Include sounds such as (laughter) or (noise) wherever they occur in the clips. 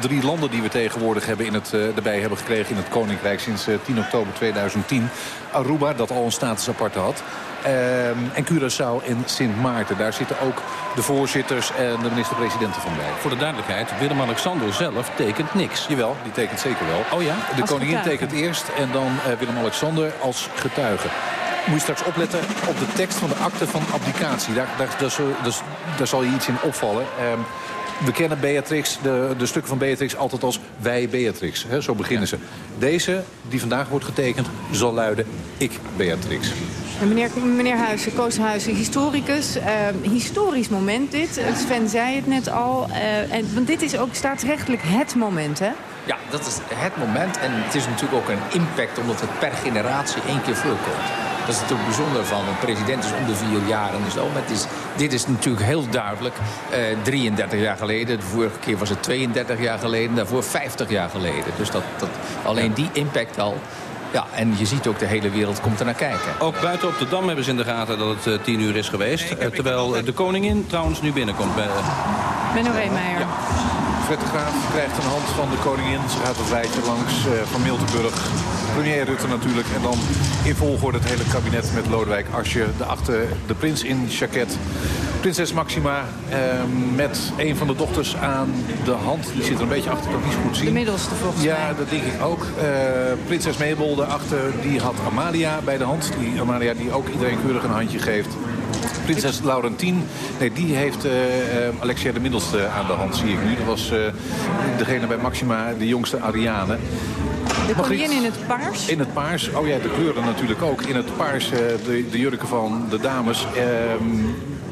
de drie landen die we tegenwoordig hebben in het, uh, erbij hebben gekregen in het Koninkrijk sinds 10 oktober 2010. Aruba, dat al een status apart had. Ehm, en Curaçao en Sint Maarten. Daar zitten ook de voorzitters en de minister-presidenten van bij. Voor de duidelijkheid, Willem-Alexander zelf tekent niks. Jawel, die tekent zeker wel. Oh ja? De koningin tekent eerst en dan uh, Willem-Alexander als getuige moet je straks opletten op de tekst van de akte van abdicatie. Daar, daar, daar, zal, daar zal je iets in opvallen. Ehm, we kennen Beatrix, de, de stukken van Beatrix altijd als wij Beatrix. zo beginnen ze. Deze, die vandaag wordt getekend, zal luiden ik Beatrix. Meneer, meneer Huizen, Koos Huizen, historicus. Uh, historisch moment dit. Sven zei het net al. Uh, en, want dit is ook staatsrechtelijk het moment, hè? Ja, dat is het moment. En het is natuurlijk ook een impact omdat het per generatie één keer voorkomt. Dat is natuurlijk bijzonder van. Een president is om de vier jaar en zo. Maar het is, dit is natuurlijk heel duidelijk. Uh, eh, 33 jaar geleden. De vorige keer was het 32 jaar geleden. Daarvoor 50 jaar geleden. Dus dat, dat, alleen die impact al ja, en je ziet ook de hele wereld komt er naar kijken. Ook buiten op de Dam hebben ze in de gaten dat het uh, tien uur is geweest. Uh, terwijl de koningin trouwens nu binnenkomt. Bij, uh... Menno Reemeijer. Ja. Fred Graaf krijgt een hand van de koningin. Ze gaat een rijtje langs van Miltenburg. Premier Rutte natuurlijk. En dan in volgorde het hele kabinet met Lodewijk Asje. De achter de prins in jacket prinses Maxima eh, met een van de dochters aan de hand. Die zit er een beetje achter, kan ik niet goed zien. De middelste volgens ja, mij. Ja, dat denk ik ook. Uh, prinses Mabel daarachter, die had Amalia bij de hand. Die Amalia die ook iedereen keurig een handje geeft. Prinses Laurentien, nee, die heeft uh, Alexia de middelste aan de hand, zie ik nu. Dat was uh, degene bij Maxima, de jongste Ariane. De koningin in het paars? In het paars. Oh ja, de kleuren natuurlijk ook. In het paars, de, de jurken van de dames. Uh,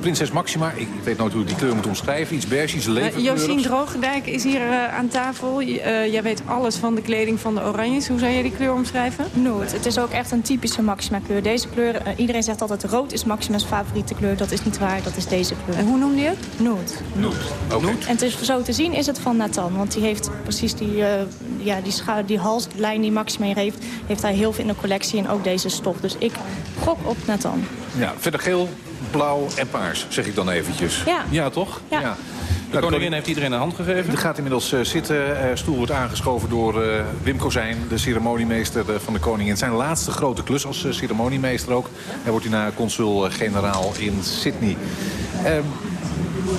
Prinses Maxima, ik weet nooit hoe ik die kleur moet omschrijven. Iets beige, iets levenkleurig. Uh, Josien Drogendijk is hier uh, aan tafel. Uh, jij weet alles van de kleding van de oranjes. Hoe zou jij die kleur omschrijven? Nooit. Het is ook echt een typische Maxima kleur. Deze kleur, uh, iedereen zegt altijd rood is Maxima's favoriete kleur. Dat is niet waar, dat is deze kleur. En hoe noemde je het? Noot. Noot. Okay. En het is, zo te zien is het van Nathan. Want die heeft precies die, ja, die, die halslijn die Maxima hier heeft... heeft hij heel veel in de collectie en ook deze stof. Dus ik gok op Nathan. Ja, verder geel blauw en paars, zeg ik dan eventjes. Ja. Ja, toch? Ja. ja. De koningin heeft iedereen een hand gegeven? Die gaat inmiddels uh, zitten. Uh, stoel wordt aangeschoven door uh, Wim Kozijn, de ceremoniemeester van de koningin. Zijn laatste grote klus als ceremoniemeester ook. Hij wordt hierna consul-generaal in Sydney. Ehm,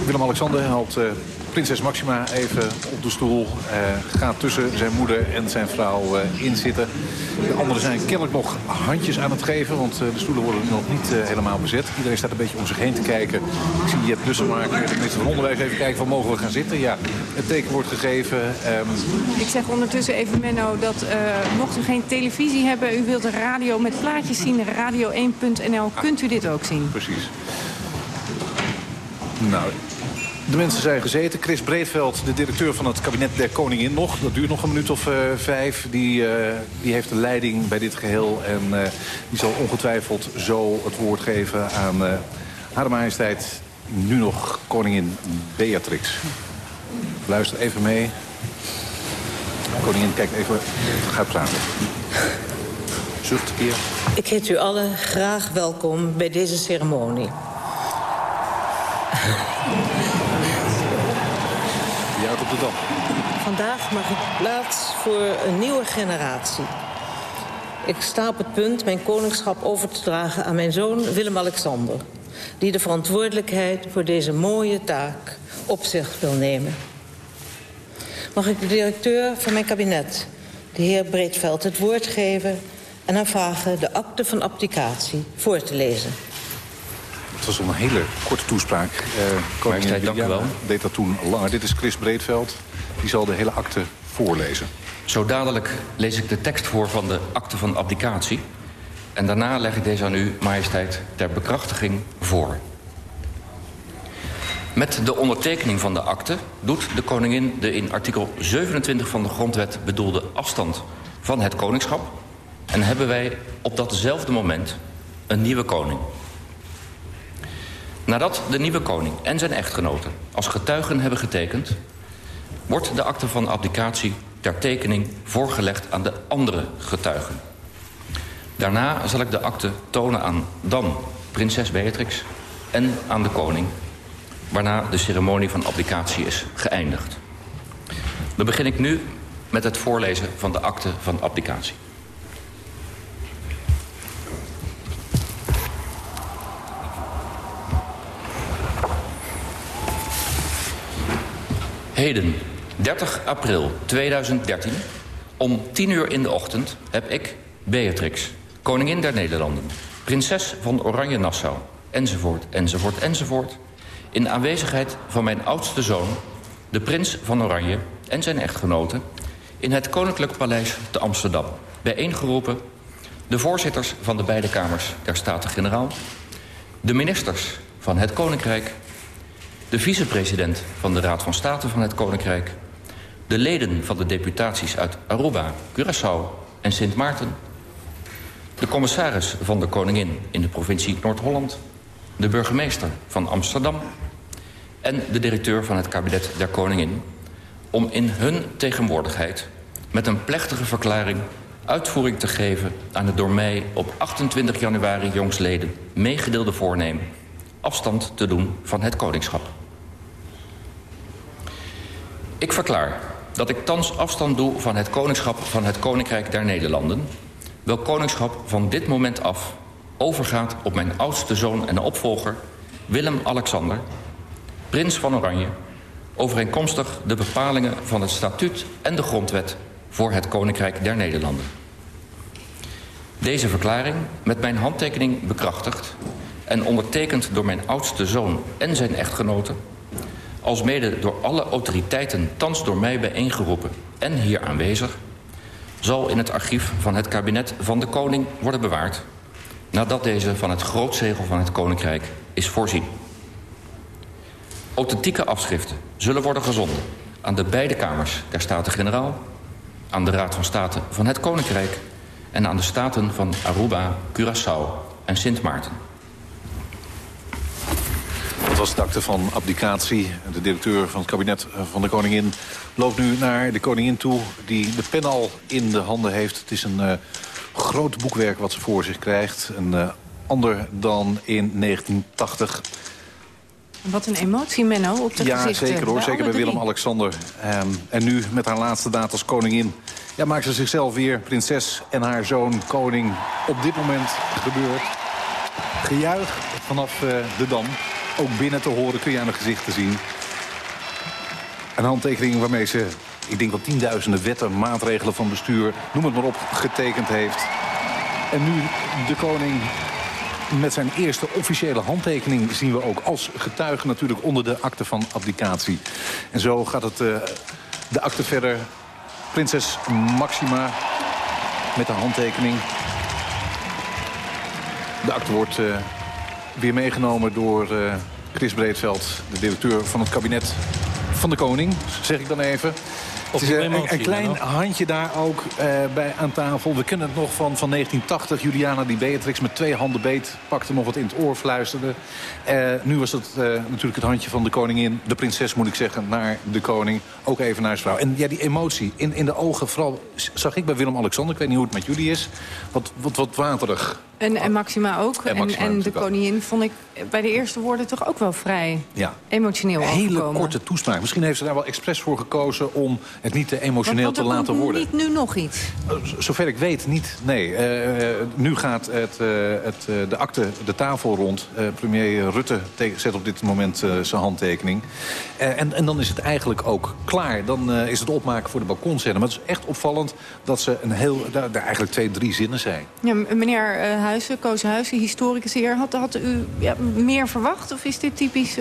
Willem-Alexander helpt prinses Maxima even op de stoel. Uh, gaat tussen zijn moeder en zijn vrouw uh, inzitten. De anderen zijn kennelijk nog handjes aan het geven. Want uh, de stoelen worden nog niet helemaal bezet. Iedereen staat een beetje om zich heen te kijken. Ik zie Jet Bussemaker, de minister van Onderwijs, even kijken van mogen we gaan zitten. Ja, het teken wordt gegeven. Um... Ik zeg ondertussen even Menno dat mocht u geen televisie hebben... u wilt de radio met plaatjes zien, radio1.nl, kunt u dit ook zien. Precies. Nou, de mensen zijn gezeten. Chris Breedveld, de directeur van het kabinet der Koningin nog. Dat duurt nog een minuut of uh, vijf. Die, uh, die heeft de leiding bij dit geheel. En uh, die zal ongetwijfeld zo het woord geven aan haar majesteit... nu nog koningin Beatrix. Luister even mee. Koningin, kijk even. Gaat praten. Zucht een keer. Ik heet u allen graag welkom bij deze ceremonie. Op. Vandaag mag ik plaats voor een nieuwe generatie. Ik sta op het punt mijn koningschap over te dragen aan mijn zoon Willem-Alexander... die de verantwoordelijkheid voor deze mooie taak op zich wil nemen. Mag ik de directeur van mijn kabinet, de heer Breedveld, het woord geven... en hem vragen de akte van abdicatie voor te lezen. Het was een hele korte toespraak. Uh, Koningin dank u wel. deed dat toen langer. Dit is Chris Breedveld. Die zal de hele akte voorlezen. Zo dadelijk lees ik de tekst voor van de akte van abdicatie. En daarna leg ik deze aan u, majesteit, ter bekrachtiging voor. Met de ondertekening van de akte doet de koningin de in artikel 27 van de grondwet bedoelde afstand van het koningschap. En hebben wij op datzelfde moment een nieuwe koning. Nadat de nieuwe koning en zijn echtgenoten als getuigen hebben getekend... wordt de akte van abdicatie ter tekening voorgelegd aan de andere getuigen. Daarna zal ik de akte tonen aan dan prinses Beatrix en aan de koning... waarna de ceremonie van abdicatie is geëindigd. Dan begin ik nu met het voorlezen van de akte van abdicatie. Heden, 30 april 2013, om 10 uur in de ochtend heb ik Beatrix, koningin der Nederlanden, prinses van Oranje-Nassau, enzovoort, enzovoort, enzovoort, in aanwezigheid van mijn oudste zoon, de prins van Oranje en zijn echtgenote, in het Koninklijk Paleis te Amsterdam, bijeengeroepen de voorzitters van de beide kamers der Staten-Generaal, de ministers van het Koninkrijk de vicepresident van de Raad van State van het Koninkrijk... de leden van de deputaties uit Aruba, Curaçao en Sint Maarten... de commissaris van de Koningin in de provincie Noord-Holland... de burgemeester van Amsterdam... en de directeur van het kabinet der Koningin... om in hun tegenwoordigheid met een plechtige verklaring uitvoering te geven aan het door mij op 28 januari jongsleden meegedeelde voornemen afstand te doen van het koningschap. Ik verklaar dat ik thans afstand doe van het koningschap van het Koninkrijk der Nederlanden... welk koningschap van dit moment af overgaat op mijn oudste zoon en opvolger... Willem-Alexander, prins van Oranje... overeenkomstig de bepalingen van het statuut en de grondwet... voor het Koninkrijk der Nederlanden. Deze verklaring, met mijn handtekening bekrachtigd... en ondertekend door mijn oudste zoon en zijn echtgenoten alsmede door alle autoriteiten thans door mij bijeengeroepen en hier aanwezig... zal in het archief van het kabinet van de koning worden bewaard... nadat deze van het grootzegel van het koninkrijk is voorzien. Authentieke afschriften zullen worden gezonden aan de beide kamers der Staten-Generaal... aan de Raad van State van het Koninkrijk... en aan de staten van Aruba, Curaçao en Sint Maarten. Dat was de akte van abdicatie. De directeur van het kabinet van de koningin loopt nu naar de koningin toe... die de pen al in de handen heeft. Het is een uh, groot boekwerk wat ze voor zich krijgt. Een uh, ander dan in 1980. Wat een emotie, Menno, op de ja, gezichten. Ja, zeker hoor. Zeker bij Willem-Alexander. Um, en nu met haar laatste daad als koningin... Ja, maakt ze zichzelf weer prinses en haar zoon koning. Op dit moment gebeurt gejuich vanaf uh, de Dam ook binnen te horen, kun je aan de gezichten zien. Een handtekening waarmee ze, ik denk wel tienduizenden wetten, maatregelen van bestuur, noem het maar op, getekend heeft. En nu de koning met zijn eerste officiële handtekening zien we ook als getuige natuurlijk onder de akte van abdicatie. En zo gaat het uh, de akte verder. Prinses Maxima met de handtekening. De akte wordt uh, weer meegenomen door uh, Chris Breedveld, de directeur van het kabinet van de koning, zeg ik dan even. Het is een, een, klein handje daar ook uh, bij aan tafel. We kennen het nog van, van 1980. Juliana die Beatrix met twee handen beet pakte nog wat in het oor fluisterde. Uh, nu was het uh, natuurlijk het handje van de koningin. De prinses moet ik zeggen, naar de koning. Ook even naar zijn vrouw. En ja, die emotie in, in de ogen, vooral zag ik bij Willem-Alexander. Ik weet niet hoe het met jullie is. Wat, wat, wat waterig. En, en Maxima ook. En, Maxima en, en de koningin vond ik bij de eerste woorden toch ook wel vrij ja. emotioneel Een hele overkomen. korte toespraak. Misschien heeft ze daar wel expres voor gekozen om het niet te emotioneel want, te want laten worden. niet nu nog iets. Uh, zover ik weet niet, nee. Uh, nu gaat het, uh, het, de akte de tafel rond. premier Rutte zet op dit moment zijn handtekening. en, en dan is het eigenlijk ook klaar. Dan is het opmaken voor de balkonscène. Maar het is echt opvallend dat ze een heel, daar, daar eigenlijk twee, drie zinnen zijn. Ja, meneer Huizen, Koos Huizen, historicus hier. Had, had u ja, meer verwacht? Of is dit typisch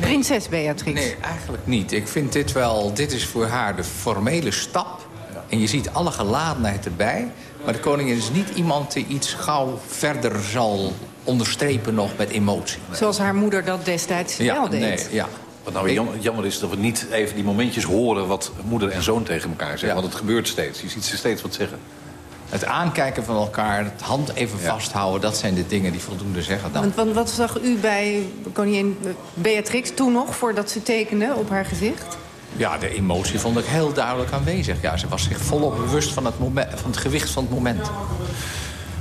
prinses Beatrix? Nee, eigenlijk niet. Ik vind dit wel, dit is voor haar de formele stap. En je ziet alle geladenheid erbij. Maar de koningin is niet iemand die iets gauw verder zal onderstrepen nog met emotie. Zoals haar moeder dat destijds ja, wel deed. Nee, ja. Wat nou jammer, jammer is dat we niet even die momentjes horen... wat moeder en zoon tegen elkaar zeggen. Ja. Want het gebeurt steeds. Je ziet ze steeds wat zeggen. Het aankijken van elkaar, het hand even Ja. vasthouden... dat zijn de dingen die voldoende zeggen dan. Want, want wat zag u bij koningin Beatrix toen nog, voordat ze tekende op haar gezicht? Ja, de emotie vond ik heel duidelijk aanwezig. Ja, ze was zich volop bewust van het, moment, van het gewicht van het moment.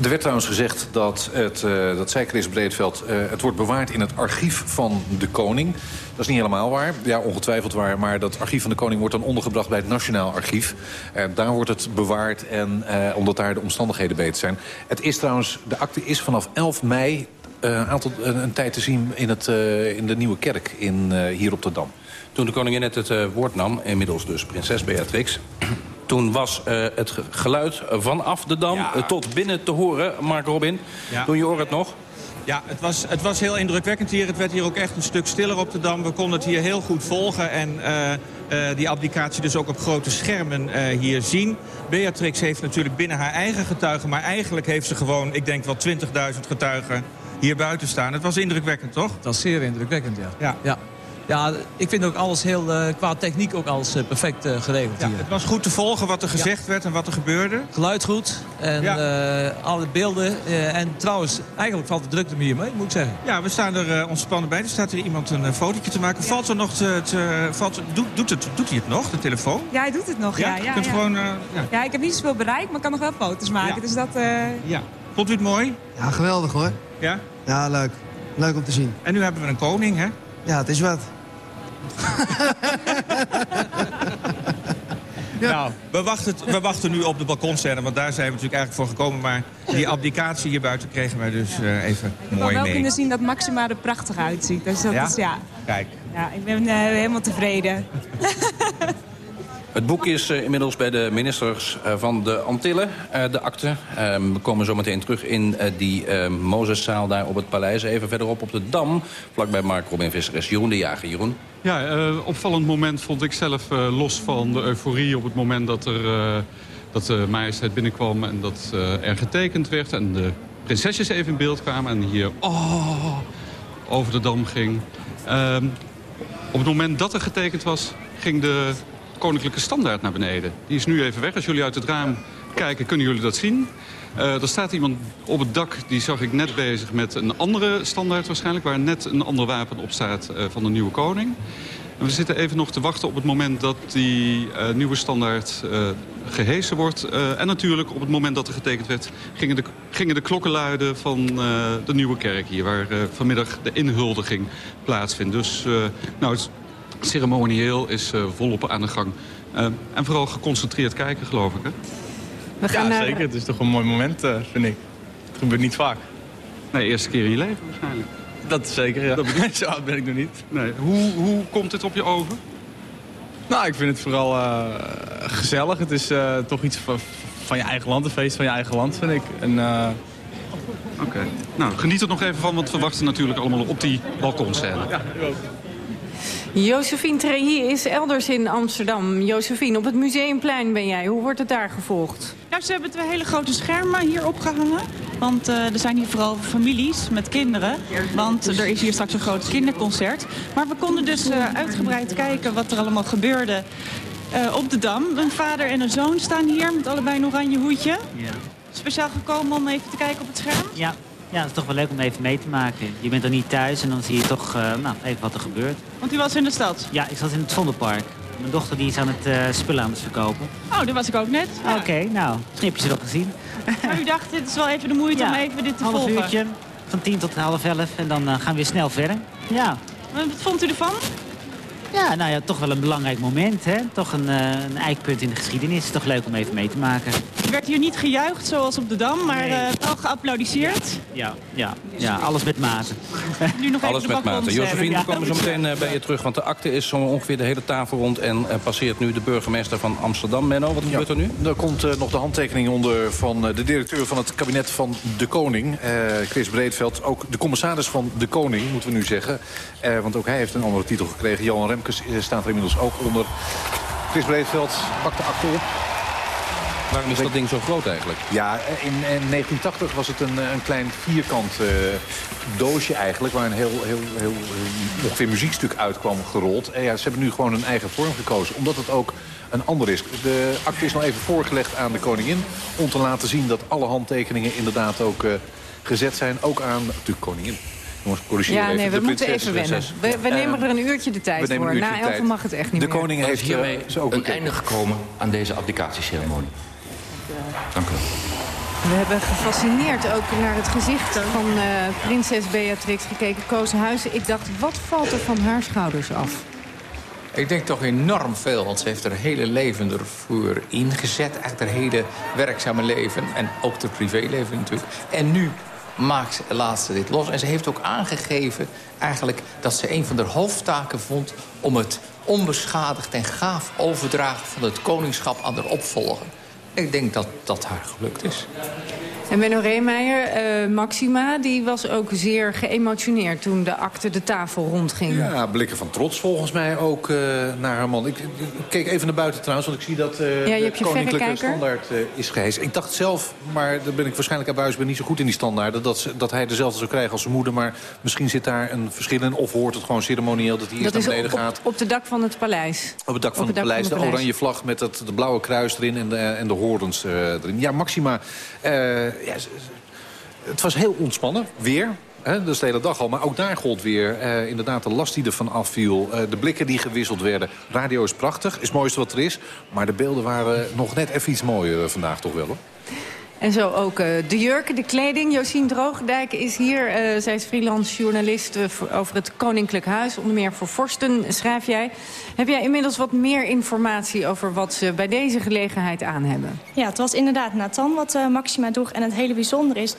Er werd trouwens gezegd dat, het, uh, dat zei Chris Breedveld... Uh, het wordt bewaard in het archief van de koning. Dat is niet helemaal waar. Ja, ongetwijfeld waar. Maar dat archief van de koning wordt dan ondergebracht bij het Nationaal Archief. Uh, daar wordt het bewaard, en, omdat daar de omstandigheden beter zijn. Het is trouwens, de akte is vanaf 11 mei een, aantal, een tijd te zien in, het, in de Nieuwe Kerk in, hier op de Dam. Toen de koningin net het woord nam, inmiddels dus prinses Beatrix... Toen was uh, het geluid vanaf de Dam ja. tot binnen te horen, Mark Robin. Ja. Toen je hoort het nog? Ja, het was, het was heel indrukwekkend hier. Het werd hier ook echt een stuk stiller op de Dam. We konden het hier heel goed volgen en uh, uh, die abdicatie dus ook op grote schermen uh, hier zien. Beatrix heeft natuurlijk binnen haar eigen getuigen... maar eigenlijk heeft ze gewoon, ik denk wel 20.000 getuigen hier buiten staan. Het was indrukwekkend, toch? Het was zeer indrukwekkend, ja. ja. ja ja, ik vind ook alles heel, uh, qua techniek ook alles uh, perfect uh, geregeld ja, hier. Het was goed te volgen wat er gezegd ja. werd en wat er gebeurde. Geluid goed en ja. alle beelden. en trouwens, eigenlijk valt de drukte me hier mee, moet ik zeggen. Ja, we staan er ontspannen bij. Er staat hier iemand een fotootje te maken. Valt er nog te, te, valt, doet, doet, het, doet hij het nog, de telefoon? Ja, hij doet het nog, ja. ja, ja, kunt Gewoon, ja. ja, ik heb niet zoveel bereik, maar ik kan nog wel foto's maken. Dus dat... Ja. Vond u het mooi? Ja, geweldig hoor. Ja? Ja, leuk. Leuk om te zien. En nu hebben we een koning, hè? Ja, het is wat. ja. (laughs) Nou, we wachten, we wachten nu op de balkonscène, want daar zijn we natuurlijk eigenlijk voor gekomen. Maar die abdicatie hier buiten kregen wij dus uh, even ik mooi mee. Ik heb wel kunnen zien dat Maxima er prachtig uitziet. Dus dat ja? is ja. Kijk. Ja, ik ben uh, helemaal tevreden. (laughs) Het boek is uh, inmiddels bij de ministers uh, van de Antillen, uh, de akte. we komen zo meteen terug in die Mozeszaal daar op het paleis. Even verderop op de Dam, vlakbij Mark Robin Visser is Jeroen de Jager. Jeroen? Ja, opvallend moment vond ik zelf los van de euforie op het moment dat, er, dat de majesteit binnenkwam... en dat er getekend werd en de prinsesjes even in beeld kwamen... en hier oh, over de Dam ging. op het moment dat er getekend was, ging de koninklijke standaard naar beneden. Die is nu even weg. Als jullie uit het raam kijken, kunnen jullie dat zien. Uh, er staat iemand op het dak, die zag ik net bezig met een andere standaard waarschijnlijk... waar net een ander wapen op staat uh, van de nieuwe koning. En we zitten even nog te wachten op het moment dat die uh, nieuwe standaard gehesen wordt. en natuurlijk op het moment dat er getekend werd... gingen de, gingen de klokken luiden van de nieuwe kerk hier... waar vanmiddag de inhuldiging plaatsvindt. Dus nou, ceremonieel is uh, volop aan de gang. Uh, en vooral geconcentreerd kijken, geloof ik, hè? We gaan ja, naar... zeker. Het is toch een mooi moment, uh, vind ik. Het gebeurt niet vaak. Nee, eerste keer in je leven waarschijnlijk. Dat is zeker, ja. Dat bedoel... (laughs) Zo oud ben ik nog niet. Nee. Hoe, hoe komt dit op je over? Nou, ik vind het vooral gezellig. Het is toch iets van, van, je eigen land, een feest van je eigen land, vind ik. En, Oké. Okay. Nou, geniet er nog even van, want we wachten natuurlijk allemaal op die balkonscène. Ja. Josephine Trehi is elders in Amsterdam. Josephine, op het Museumplein ben jij. Hoe wordt het daar gevolgd? Nou, ze hebben twee hele grote schermen hier opgehangen. Want uh, er zijn hier vooral families met kinderen. Want er is hier straks een groot kinderconcert. Maar we konden dus uh, uitgebreid kijken wat er allemaal gebeurde uh, op de Dam. Een vader en een zoon staan hier met allebei een oranje hoedje. Ja. Speciaal gekomen om even te kijken op het scherm? Ja, ja, het is toch wel leuk om even mee te maken. Je bent er niet thuis en dan zie je toch uh, nou, even wat er gebeurt. Want u was in de stad? Ja, ik zat in het Vondelpark. Mijn dochter die is aan het uh, spullen aan het verkopen. Oh, daar was ik ook net. Ja. Oké, okay, nou, ze wel gezien. Maar u dacht, dit is wel even de moeite ja, om even dit te half volgen? uurtje, van tien tot half elf en dan uh, gaan we weer snel verder. Ja. Wat vond u ervan? Ja, nou ja, toch wel een belangrijk moment, hè? Toch een, een eikpunt in de geschiedenis. Toch leuk om even mee te maken. Er werd hier niet gejuicht zoals op de Dam, maar nee. uh, wel geapplaudisseerd. Ja, ja, ja, alles met mate. (laughs) Nu nog alles met mate. Josephine, we komen zo meteen uh, bij je terug, want de akte is zo ongeveer de hele tafel rond... en passeert nu de burgemeester van Amsterdam. Menno, wat gebeurt ja, er nu? Er komt nog de handtekening onder van de directeur van het kabinet van de Koning, Chris Breedveld. Ook de commissaris van de Koning, moeten we nu zeggen. want ook hij heeft een andere titel gekregen, Johan Remkes staat er inmiddels ook onder. Chris Breedveld pakt de akte op. Waarom is dat ding zo groot eigenlijk? Ja, in, in 1980 was het een, een klein vierkant uh, doosje eigenlijk... waar een heel, heel, heel, heel ongeveer muziekstuk uitkwam gerold. En ja, ze hebben nu gewoon een eigen vorm gekozen, omdat het ook een ander is. De akte is nog even voorgelegd aan de koningin... om te laten zien dat alle handtekeningen inderdaad ook uh, gezet zijn. Ook aan natuurlijk koningin. Jongens, corrigeer ja, even. nee, we de moeten even wennen. We, we nemen uh, er een uurtje de tijd voor. Na elf mag het echt niet de meer. De koning heeft hiermee ook een einde gekomen aan deze abdicatieceremonie. Dank u wel. We hebben gefascineerd ook naar het gezicht van uh, prinses Beatrix gekeken. Koos Huizen, ik dacht, wat valt er van haar schouders af? Ik denk toch enorm veel, want ze heeft haar hele leven ervoor ingezet. Eigenlijk haar hele werkzame leven en ook haar privéleven natuurlijk. En nu maakt ze, laat ze dit los. En ze heeft ook aangegeven eigenlijk dat ze een van de hoofdtaken vond... om het onbeschadigd en gaaf overdragen van het koningschap aan de opvolger. Ik denk dat dat haar gelukt is. En Menno Reemeijer, uh, Maxima, die was ook zeer geëmotioneerd... toen de akte de tafel rondging. Ja, blikken van trots volgens mij ook uh, naar haar man. Ik, ik, keek even naar buiten trouwens, want ik zie dat uh, ja, de koninklijke standaard is gehezen. Ik dacht zelf, maar daar ben ik waarschijnlijk aan buis ben niet zo goed in die standaard... Dat, dat hij dezelfde zou krijgen als zijn moeder. Maar misschien zit daar een verschil in. Of hoort het gewoon ceremonieel dat hij eerst naar beneden op, gaat. op het dak van het paleis. Op het dak van het, het paleis, de oranje vlag met het de blauwe kruis erin en de, en de horens erin. Ja, Maxima... ja, het was heel ontspannen, weer. Hè, de hele dag al. Maar ook daar gold weer eh, inderdaad de last die ervan afviel. Uh, de blikken die gewisseld werden. Radio is prachtig, is het mooiste wat er is. Maar de beelden waren nog net even iets mooier vandaag toch wel. Hoor. En zo ook uh, de jurken, de kleding. Josien Droogdijk is hier. Uh, zij is freelance journalist uh, over het Koninklijk Huis. Onder meer voor Vorsten schrijf jij. Heb jij inmiddels wat meer informatie over wat ze bij deze gelegenheid aan hebben? Ja, het was inderdaad Nathan wat Maxima droeg. En het hele bijzondere is,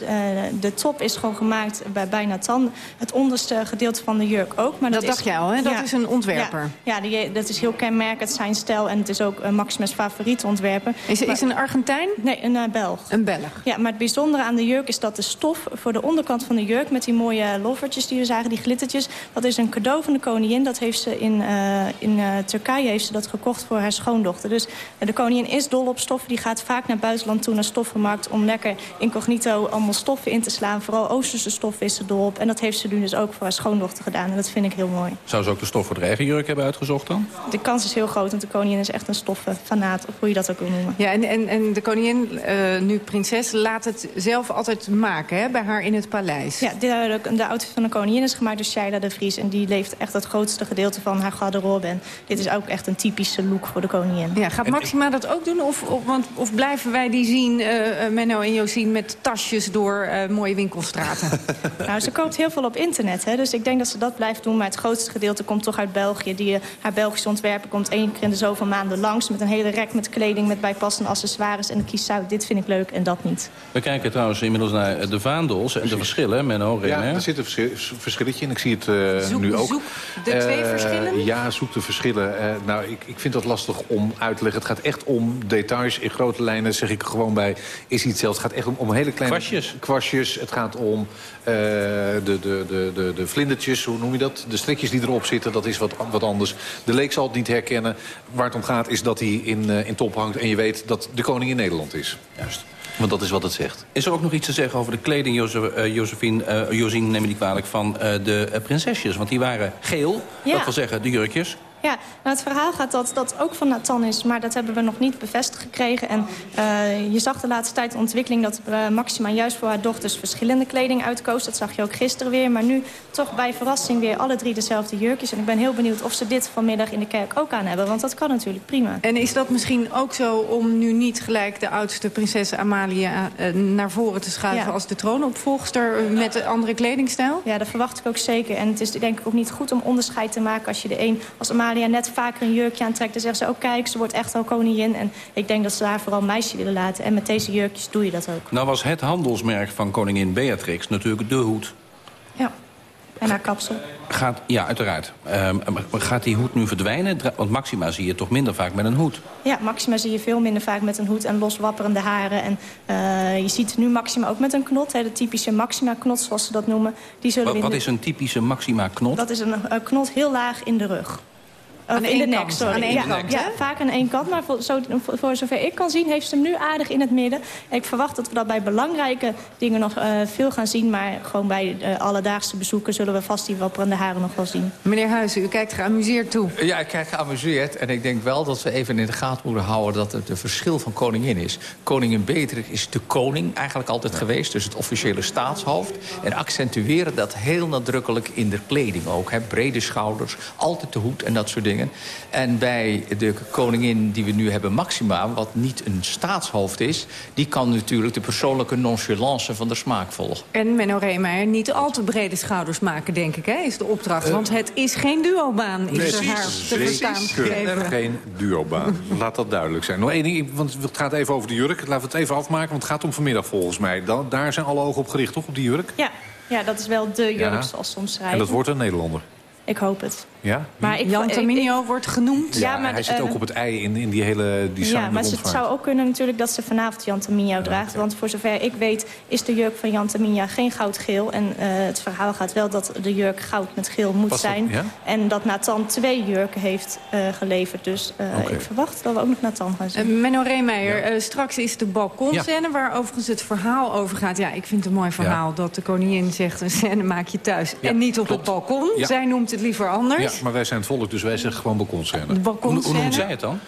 de top is gewoon gemaakt bij, bij Nathan. Het onderste gedeelte van de jurk ook. Maar dat, dat dacht jij al, hè? Dat ja, is een ontwerper. Ja, ja die, dat is heel kenmerkend, zijn stijl. En het is ook Maxima's favoriete ontwerper. Is, maar, is een Argentijn? Nee, een Belg. Een Belg. Ja, maar het bijzondere aan de jurk is dat de stof voor de onderkant van de jurk... met die mooie lovertjes die we zagen, die glittertjes... dat is een cadeau van de koningin. Dat heeft ze in, uh, in uh, Turkije heeft ze dat gekocht voor haar schoondochter. Dus uh, de koningin is dol op stoffen. Die gaat vaak naar buitenland toe, naar stoffenmarkt... om lekker incognito allemaal stoffen in te slaan. Vooral Oosterse stoffen is ze dol op. En dat heeft ze nu dus ook voor haar schoondochter gedaan. En dat vind ik heel mooi. Zou ze ook de stof voor de eigen jurk hebben uitgezocht dan? De kans is heel groot, want de koningin is echt een stoffenfanaat. Of hoe je dat ook wil noemen. Ja, en, en, en de koningin, nu prinses, laat het zelf altijd maken, hè, bij haar in het paleis. Ja, de, de, de outfit van de koningin is gemaakt door Shaila de Vries. En die leeft echt het grootste gedeelte van haar garderobe. En dit is ook echt een typische look voor de koningin. Ja, gaat Maxima dat ook doen? Of, of, want, of blijven wij die zien, uh, Menno en Josien, met tasjes door uh, mooie winkelstraten? (laughs) nou, ze koopt heel veel op internet. Hè, dus ik denk dat ze dat blijft doen. Maar het grootste gedeelte komt toch uit België. Die, uh, haar Belgische ontwerper komt één keer in de zoveel maanden langs... met een hele rek met kleding, met bijpassende accessoires. En kiest uit, dit vind ik leuk en dat niet. We kijken trouwens inmiddels naar de vaandels en de verschillen, Menno. Ja, er zit een verschilletje in. Ik zie het uh, zoek, nu ook. Zoek de twee uh, verschillen? Ja, zoek de verschillen. Uh, nou, ik, ik vind dat lastig om uit te leggen. Het gaat echt om details. In grote lijnen zeg ik er gewoon bij, is niet hetzelfde. Het gaat echt om, om hele kleine... Kwastjes. Kwastjes. Het gaat om de, de, de, de, de vlindertjes, hoe noem je dat? De strikjes die erop zitten, dat is wat, wat anders. De leek zal het niet herkennen. Waar het om gaat is dat hij in, in top hangt. En je weet dat de koning in Nederland is. Juist. Want dat is wat het zegt. Is er ook nog iets te zeggen over de kleding, Jozef, uh, Josephine, uh, Josine, neem me niet kwalijk, van uh, de prinsesjes? Want die waren geel, Ja. dat wil zeggen de jurkjes. Ja, nou het verhaal gaat dat dat ook van Nathan is, maar dat hebben we nog niet bevestigd gekregen. En uh, je zag de laatste tijd de ontwikkeling dat uh, Maxima juist voor haar dochters verschillende kleding uitkoos. Dat zag je ook gisteren weer, maar nu toch bij verrassing weer alle drie dezelfde jurkjes. En ik ben heel benieuwd of ze dit vanmiddag in de kerk ook aan hebben, want dat kan natuurlijk prima. En is dat misschien ook zo om nu niet gelijk de oudste prinses Amalia uh, naar voren te schuiven Ja. als de troonopvolgster met de andere kledingstijl? Ja, dat verwacht ik ook zeker. En het is denk ik ook niet goed om onderscheid te maken als je de een als Amalia net vaker een jurkje aantrekt. Dan zeggen ze, oh kijk, ze wordt echt al koningin. En ik denk dat ze haar vooral meisje willen laten. En met deze jurkjes doe je dat ook. Nou was het handelsmerk van koningin Beatrix natuurlijk de hoed. Ja, en haar kapsel. Gaat, ja, uiteraard. Um, maar gaat die hoed nu verdwijnen? Want Maxima zie je toch minder vaak met een hoed. Ja, Maxima zie je veel minder vaak met een hoed en loswapperende haren. En uh, je ziet nu Maxima ook met een knot, hè, de typische Maxima-knot zoals ze dat noemen. Die zullen Wat, wat is een typische Maxima-knot? Dat is een, een knot heel laag in de rug. Aan in één de nek, kant, sorry. aan één ja, kant, ja, vaak aan één kant. Maar voor, zo, voor, voor zover ik kan zien, heeft ze hem nu aardig in het midden. En ik verwacht dat we dat bij belangrijke dingen nog uh, veel gaan zien. Maar gewoon bij uh, alledaagse bezoeken zullen we vast die wapperende haren nog wel zien. Meneer Huizen, u kijkt geamuseerd toe. Ja, ik kijk geamuseerd. En ik denk wel dat we even in de gaten moeten houden... dat het een verschil van koningin is. Koningin Beatrix is de koning eigenlijk altijd geweest. Dus het officiële staatshoofd. En accentueren dat heel nadrukkelijk in de kleding ook. Hè. Brede schouders, altijd de hoed en dat soort dingen. Dingen. En bij de koningin die we nu hebben, Maxima... wat niet een staatshoofd is... die kan natuurlijk de persoonlijke nonchalance van de smaak volgen. En Menno Reemeyer niet al te brede schouders maken, denk ik, hè, is de opdracht. Want het is geen duobaan, is er haar te verstaan gegeven. geen duobaan. Laat dat duidelijk zijn. Nog één ding, want het gaat even over de jurk. Laten we het even afmaken, want het gaat om vanmiddag volgens mij. Dan, daar zijn alle ogen op gericht, toch, op die jurk? Ja, ja dat is wel de jurk, Ja. zoals soms schrijven. En dat wordt een Nederlander. Ik hoop het. Ja? Maar ik, Jan ik- wordt genoemd. Ja, Ja, maar, hij zit ook op het ei in, in die hele die Ja, maar het zou ook kunnen natuurlijk dat ze vanavond Jan Taminio draagt. Want voor zover ik weet is de jurk van Jan Taminio geen goudgeel. En eh, het verhaal gaat wel dat de jurk goud met geel moet dat- zijn. ja? En dat Nathan twee jurken heeft eh, geleverd. Dus eh, ik verwacht dat we ook nog Nathan gaan zien. Menno Reemeyer, eh, straks is de balkonscène waar overigens het verhaal over gaat. Ja, ik vind het een mooi verhaal dat de koningin zegt... een scène maak je thuis Ja, en niet op klopt. het balkon. Ja. Zij noemt het liever anders. Ja, maar wij zijn het volk, dus wij zeggen gewoon balkonscène. De Hoe, balkonscène. hoe noemt zij het dan?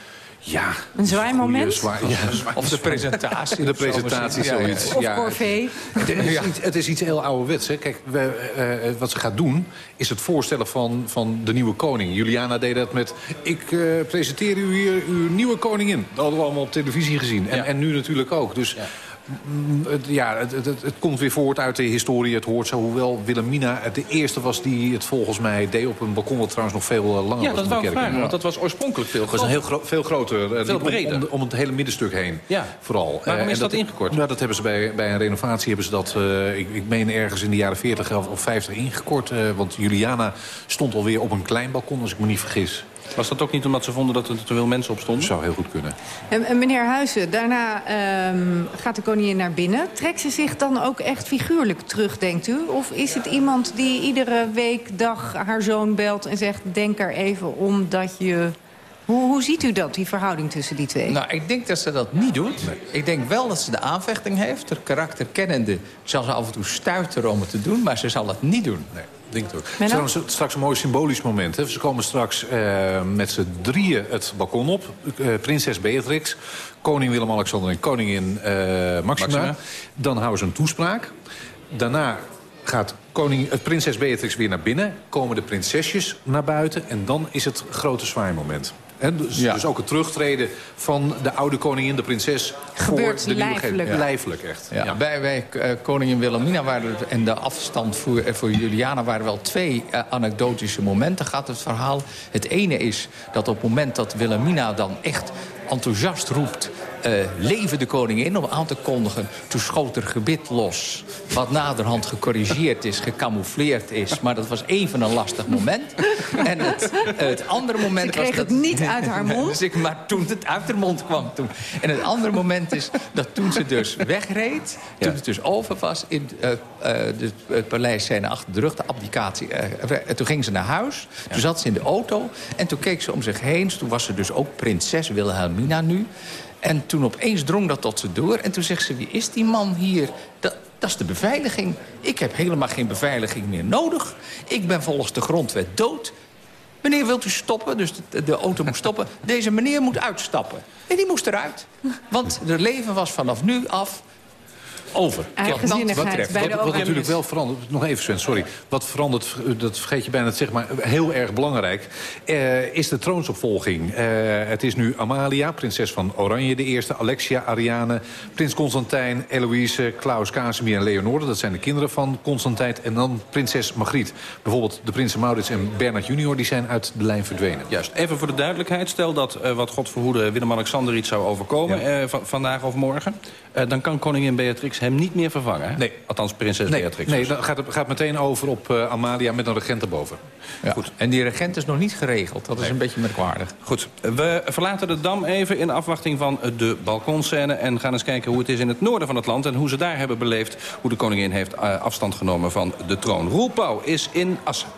Ja. Een zwaaimoment? Goeie zwaai- ja, zwaai- Of de presentatie. De presentatie, Ja, ja, ja. zoiets. Of ja. corvée. Het is, iets, het is iets heel ouderwets. Hè. Kijk, we, eh, eh, wat ze gaat doen, is het voorstellen van, van de nieuwe koning. Juliana deed dat met... Ik eh, presenteer u hier uw nieuwe koningin. Dat hadden we allemaal op televisie gezien. En, Ja. en nu natuurlijk ook. Dus het, ja, het, het, het, komt weer voort uit de historie. Het hoort zo. Hoewel Wilhelmina het de eerste was die het volgens mij deed op een balkon... wat trouwens nog veel eh, langer Ja, was dat dan de kerk. vragen, want dat was oorspronkelijk veel Het was een groter. heel gro veel groter. eh, Veel om- breder. Om, om het hele middenstuk heen. Ja. Vooral. Waarom Eh, is en dat ingekort? Nou, dat hebben ze bij, bij een renovatie hebben ze dat, eh, ik, ik meen ergens in de jaren 40 of, of 50 ingekort. eh, want Juliana stond alweer op een klein balkon, als ik me niet vergis. Was dat ook niet omdat ze vonden dat er te veel mensen op stonden? Zou heel goed kunnen. En, en meneer Huizen, daarna ehm, gaat de koningin naar binnen. Trekt ze zich dan ook echt figuurlijk terug, denkt u? Of is het iemand die iedere week, dag haar zoon belt en zegt... denk er even om dat je... Hoe, hoe ziet u dat, die verhouding tussen die twee? Nou, ik denk dat ze dat niet doet. Ik denk wel dat ze de aanvechting heeft. Haar karakter kennende zal ze af en toe stuiteren om het te doen. Maar ze zal het niet doen. Nee, het ook. Trouwens, straks een mooi symbolisch moment. Hè. Ze komen straks eh, met z'n drieën het balkon op. Eh, prinses Beatrix, koning Willem-Alexander en koningin eh, Maxima. Maxima. Dan houden ze een toespraak. Daarna gaat koning, eh, prinses Beatrix weer naar binnen. Komen de prinsesjes naar buiten. En dan is het grote zwaaimoment. Dus, Ja. dus ook het terugtreden van de oude koningin, de prinses... Gebeurt voor de nieuwe ge- lijfelijk. Echt. Ja, Bij, bij eh, koningin Wilhelmina waren er, en de afstand voor, eh, voor Juliana... waren wel twee eh, anekdotische momenten, gaat het verhaal. Het ene is dat op het moment dat Wilhelmina dan echt enthousiast roept... eh, leven de koningin om aan te kondigen... toen schoot er gebit los. Wat naderhand gecorrigeerd is, gecamoufleerd is. Maar dat was even een lastig moment. En het, het andere moment Ze kreeg was het dat... niet uit haar mond. Dus ik, maar toen het uit haar mond kwam. Toen. En het andere moment is dat toen ze dus wegreed... toen het dus over was, in eh, eh, de, het paleis zijn achter de rug, de abdicatie... toen ging ze naar huis, toen zat ze in de auto... en toen keek ze om zich heen. Toen was ze dus ook prinses Wilhelmina nu. En toen opeens drong dat tot ze door. En toen zegt ze, wie is die man hier? Dat, dat is de beveiliging. Ik heb helemaal geen beveiliging meer nodig. Ik ben volgens de grondwet dood. Meneer, wilt u stoppen? Dus de, de auto moest stoppen. Deze meneer moet uitstappen. En die moest eruit. Want het leven was vanaf nu af over. Wat betreft. Wat, wat natuurlijk wel verandert, nog even Sven, sorry. Wat verandert, dat vergeet je bijna te zeggen, maar heel erg belangrijk... eh, is de troonsopvolging. Eh, het is nu Amalia, prinses van Oranje de eerste... Alexia, Ariane, prins Constantijn, Eloïse, Klaus, Casimir en Leonore. Dat zijn de kinderen van Constantijn. En dan prinses Margriet. Bijvoorbeeld de prinsen Maurits en Bernard junior... die zijn uit de lijn verdwenen. Juist, even voor de duidelijkheid. Stel dat, eh, wat God verhoede, Willem-Alexander iets zou overkomen... eh, va- vandaag of morgen. eh, dan kan koningin Beatrix hem niet meer vervangen. Hè? Nee. Althans, prinses Nee, Beatrix. nee dan gaat het gaat meteen over op eh, Amalia met een regent erboven. Ja. Goed. En die regent is nog niet geregeld. Dat is een beetje merkwaardig. Goed, we verlaten de Dam even in afwachting van de balkonscène... en gaan eens kijken hoe het is in het noorden van het land... en hoe ze daar hebben beleefd hoe de koningin heeft eh, afstand genomen van de troon. Roel Pauw is in Assen.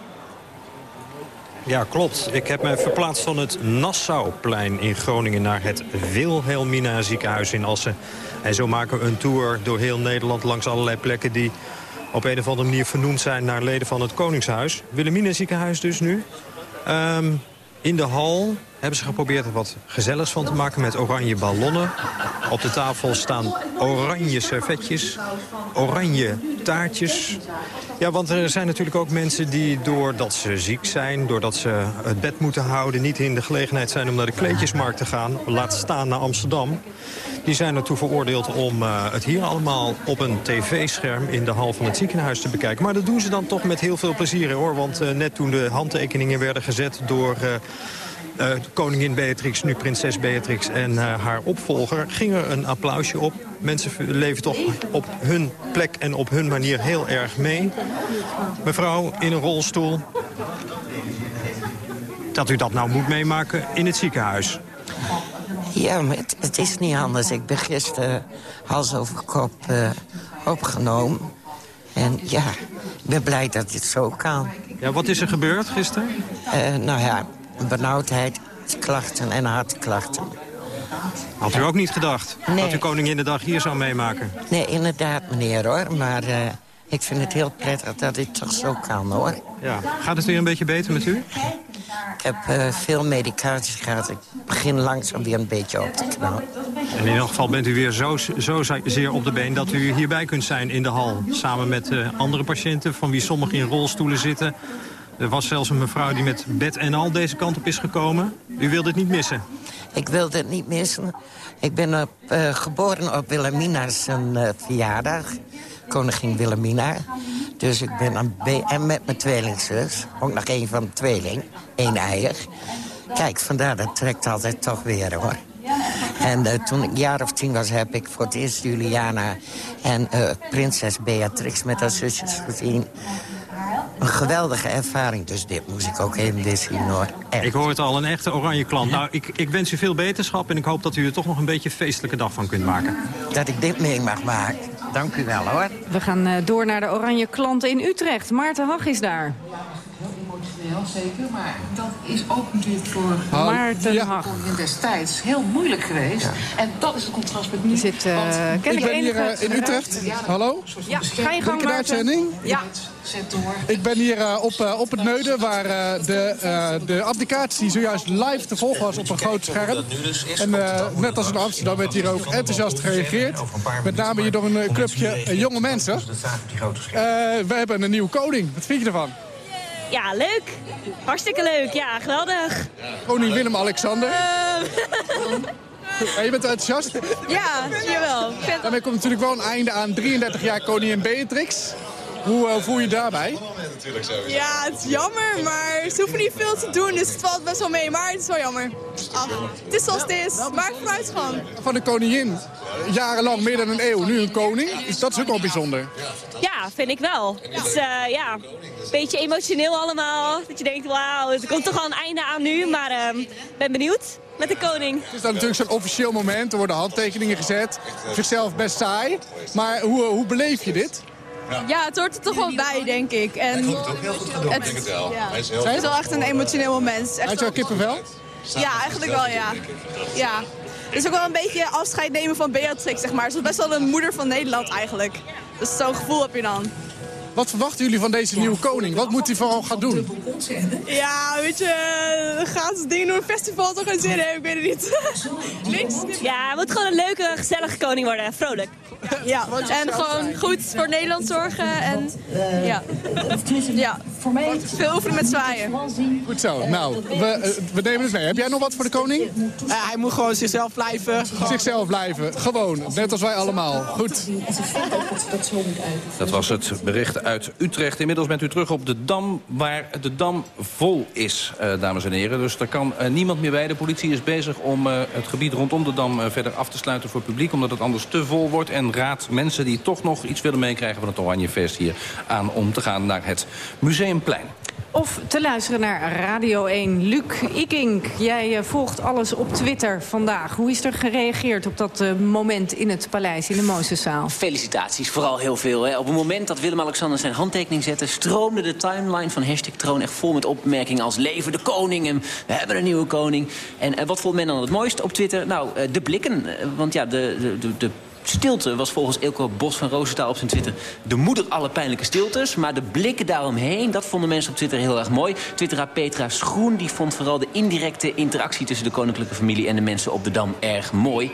Ja, klopt. Ik heb me verplaatst van het Nassauplein in Groningen... naar het Wilhelmina ziekenhuis in Assen. En zo maken we een tour door heel Nederland langs allerlei plekken... die op een of andere manier vernoemd zijn naar leden van het Koningshuis. Wilhelmina ziekenhuis dus nu. Ehm, In de hal hebben ze geprobeerd er wat gezelligs van te maken met oranje ballonnen. Op de tafel staan oranje servetjes, oranje taartjes. Ja, want er zijn natuurlijk ook mensen die doordat ze ziek zijn... doordat ze het bed moeten houden, niet in de gelegenheid zijn om naar de kleedjesmarkt te gaan... laat staan naar Amsterdam. Die zijn ertoe veroordeeld om uh, het hier allemaal op een tv-scherm... in de hal van het ziekenhuis te bekijken. Maar dat doen ze dan toch met heel veel plezier, hoor. Want uh, net toen de handtekeningen werden gezet door... Uh, uh, koningin Beatrix, nu prinses Beatrix en uh, haar opvolger... ging er een applausje op. Mensen leven toch op hun plek en op hun manier heel erg mee. Mevrouw in een rolstoel. Dat u dat nou moet meemaken in het ziekenhuis. Ja, maar het, het is niet anders. Ik ben gisteren hals over kop uh, opgenomen. En ja, ik ben blij dat dit zo kan. Ja, wat is er gebeurd gisteren? Uh, nou ja, benauwdheidsklachten en hartklachten. Had u ook niet gedacht nee. dat u koningin de dag hier zou meemaken? Nee, inderdaad, meneer, hoor. Maar uh, ik vind het heel prettig dat dit toch zo kan, hoor. Ja. Gaat het weer een beetje beter met u? Ik heb uh, veel medicatie gehad. Ik begin langzaam weer een beetje op te knallen. En in elk geval bent u weer zo, zo zeer op de been dat u hierbij kunt zijn in de hal. Samen met uh, andere patiënten, van wie sommigen in rolstoelen zitten. Er was zelfs een mevrouw die met bed en al deze kant op is gekomen. U wilde het niet missen? Ik wilde het niet missen. Ik ben op, uh, geboren op Wilhelmina's uh, verjaardag. Koningin Wilhelmina. Dus ik ben aan en met mijn tweelingzus. Ook nog een van de tweeling. Eén eier. Kijk, vandaar, dat trekt altijd toch weer, hoor. En uh, toen ik een jaar of tien was, heb ik voor het eerst Juliana... en prinses Beatrix met haar zusjes gezien. Een geweldige ervaring, dus dit moest ik ook even weer zien, hoor. Echt. Ik hoor het al, een echte oranje klant. Nou, ik, ik wens u veel beterschap en ik hoop dat u er toch nog een beetje feestelijke dag van kunt maken. Dat ik dit mee mag maken. Dank u wel, hoor. We gaan uh, door naar de oranje klanten in Utrecht. Maarten Hag is daar. Heel zeker, maar dat is ook natuurlijk voor Maarten ja. Hag. destijds heel moeilijk geweest. Ja. En dat is het contrast met nu. Zit, uh, Want, ik ben hier uh, in Utrecht. Hallo? Ja, ga je gang, de uitzending? Ja. Ik ben hier uh, op, uh, op het Neuden, waar uh, de, de applicatie zojuist live te volgen was op een groot scherm. En net als in Amsterdam werd hier ook enthousiast gereageerd. Met name hier door een clubje jonge mensen. we hebben een nieuwe koning. Wat vind je ervan? Ja, leuk. Hartstikke leuk. Ja, geweldig. Koning Willem-Alexander. Uh... En je bent enthousiast? Ja, jawel. Daarmee komt natuurlijk wel een einde aan 33 jaar koningin Beatrix. Hoe uh, voel je daarbij? Ja, het is jammer, maar ze hoeven niet veel te doen, dus het valt best wel mee. Maar het is wel jammer. Ach, het is zoals het is, maar vooruitgang. Van de koningin, jarenlang meer dan een eeuw, nu een koning. Dus dat is ook wel bijzonder. Ja, vind ik wel. Het is uh, ja, een beetje emotioneel allemaal. Dat je denkt, wauw, er komt toch al een einde aan nu. Maar ik uh, ben benieuwd met de koning. Het is dan natuurlijk zo'n officieel moment. Er worden handtekeningen gezet. Zichzelf best saai. Maar hoe, hoe beleef je dit? Ja. ja, het hoort er toch wel bij, denk ik. En Hij het ook heel goed gedaan, het, denk het wel. Ja. Hij is, heel het is wel echt een emotioneel moment. Had je wel kippenvel? Ja, eigenlijk wel, ja. ja. Het is ook wel een beetje afscheid nemen van Beatrix, zeg maar. Ze is best wel een moeder van Nederland, eigenlijk. Dus zo'n gevoel heb je dan. Wat verwachten jullie van deze nieuwe koning? Wat moet hij vooral gaan doen? Ja, weet je, gratis dingen doen, festival toch geen zin in, ik weet het niet. (laughs) Niks. Ja, het moet gewoon een leuke, gezellige koning worden, vrolijk. Ja, en gewoon goed voor Nederland zorgen en ja. Ja, veel oefenen met zwaaien. Goed zo, nou, we, we nemen het mee. Heb jij nog wat voor de koning? Uh, hij moet gewoon zichzelf blijven. Gewoon. Zichzelf blijven, gewoon, net als wij allemaal. Goed. Dat was het bericht uit Utrecht. Inmiddels bent u terug op de Dam, waar de Dam vol is, uh, dames en heren. Dus er kan uh, niemand meer bij. De politie is bezig om uh, het gebied rondom de Dam verder af te sluiten voor het publiek... omdat het anders te vol wordt. En raadt mensen die toch nog iets willen meekrijgen van het Oranjefeest hier aan... om te gaan naar het Museumplein. Of te luisteren naar Radio 1. Luc Ikink, jij volgt alles op Twitter vandaag. Hoe is er gereageerd op dat uh, moment in het paleis, in de Mozeszaal? Felicitaties, vooral heel veel. Hè. Op het moment dat Willem-Alexander zijn handtekening zette... stroomde de timeline van hashtag Troon echt vol met opmerkingen als... leven de koning en we hebben een nieuwe koning. En uh, wat vond men dan het mooist op Twitter? Nou, uh, de blikken. want ja, de, de, de stilte was volgens Ilko Bos van Roosendaal op zijn Twitter... de moeder alle pijnlijke stiltes. Maar de blikken daaromheen, dat vonden mensen op Twitter heel erg mooi. Twitteraar Petra Schroen die vond vooral de indirecte interactie... tussen de koninklijke familie en de mensen op de Dam erg mooi.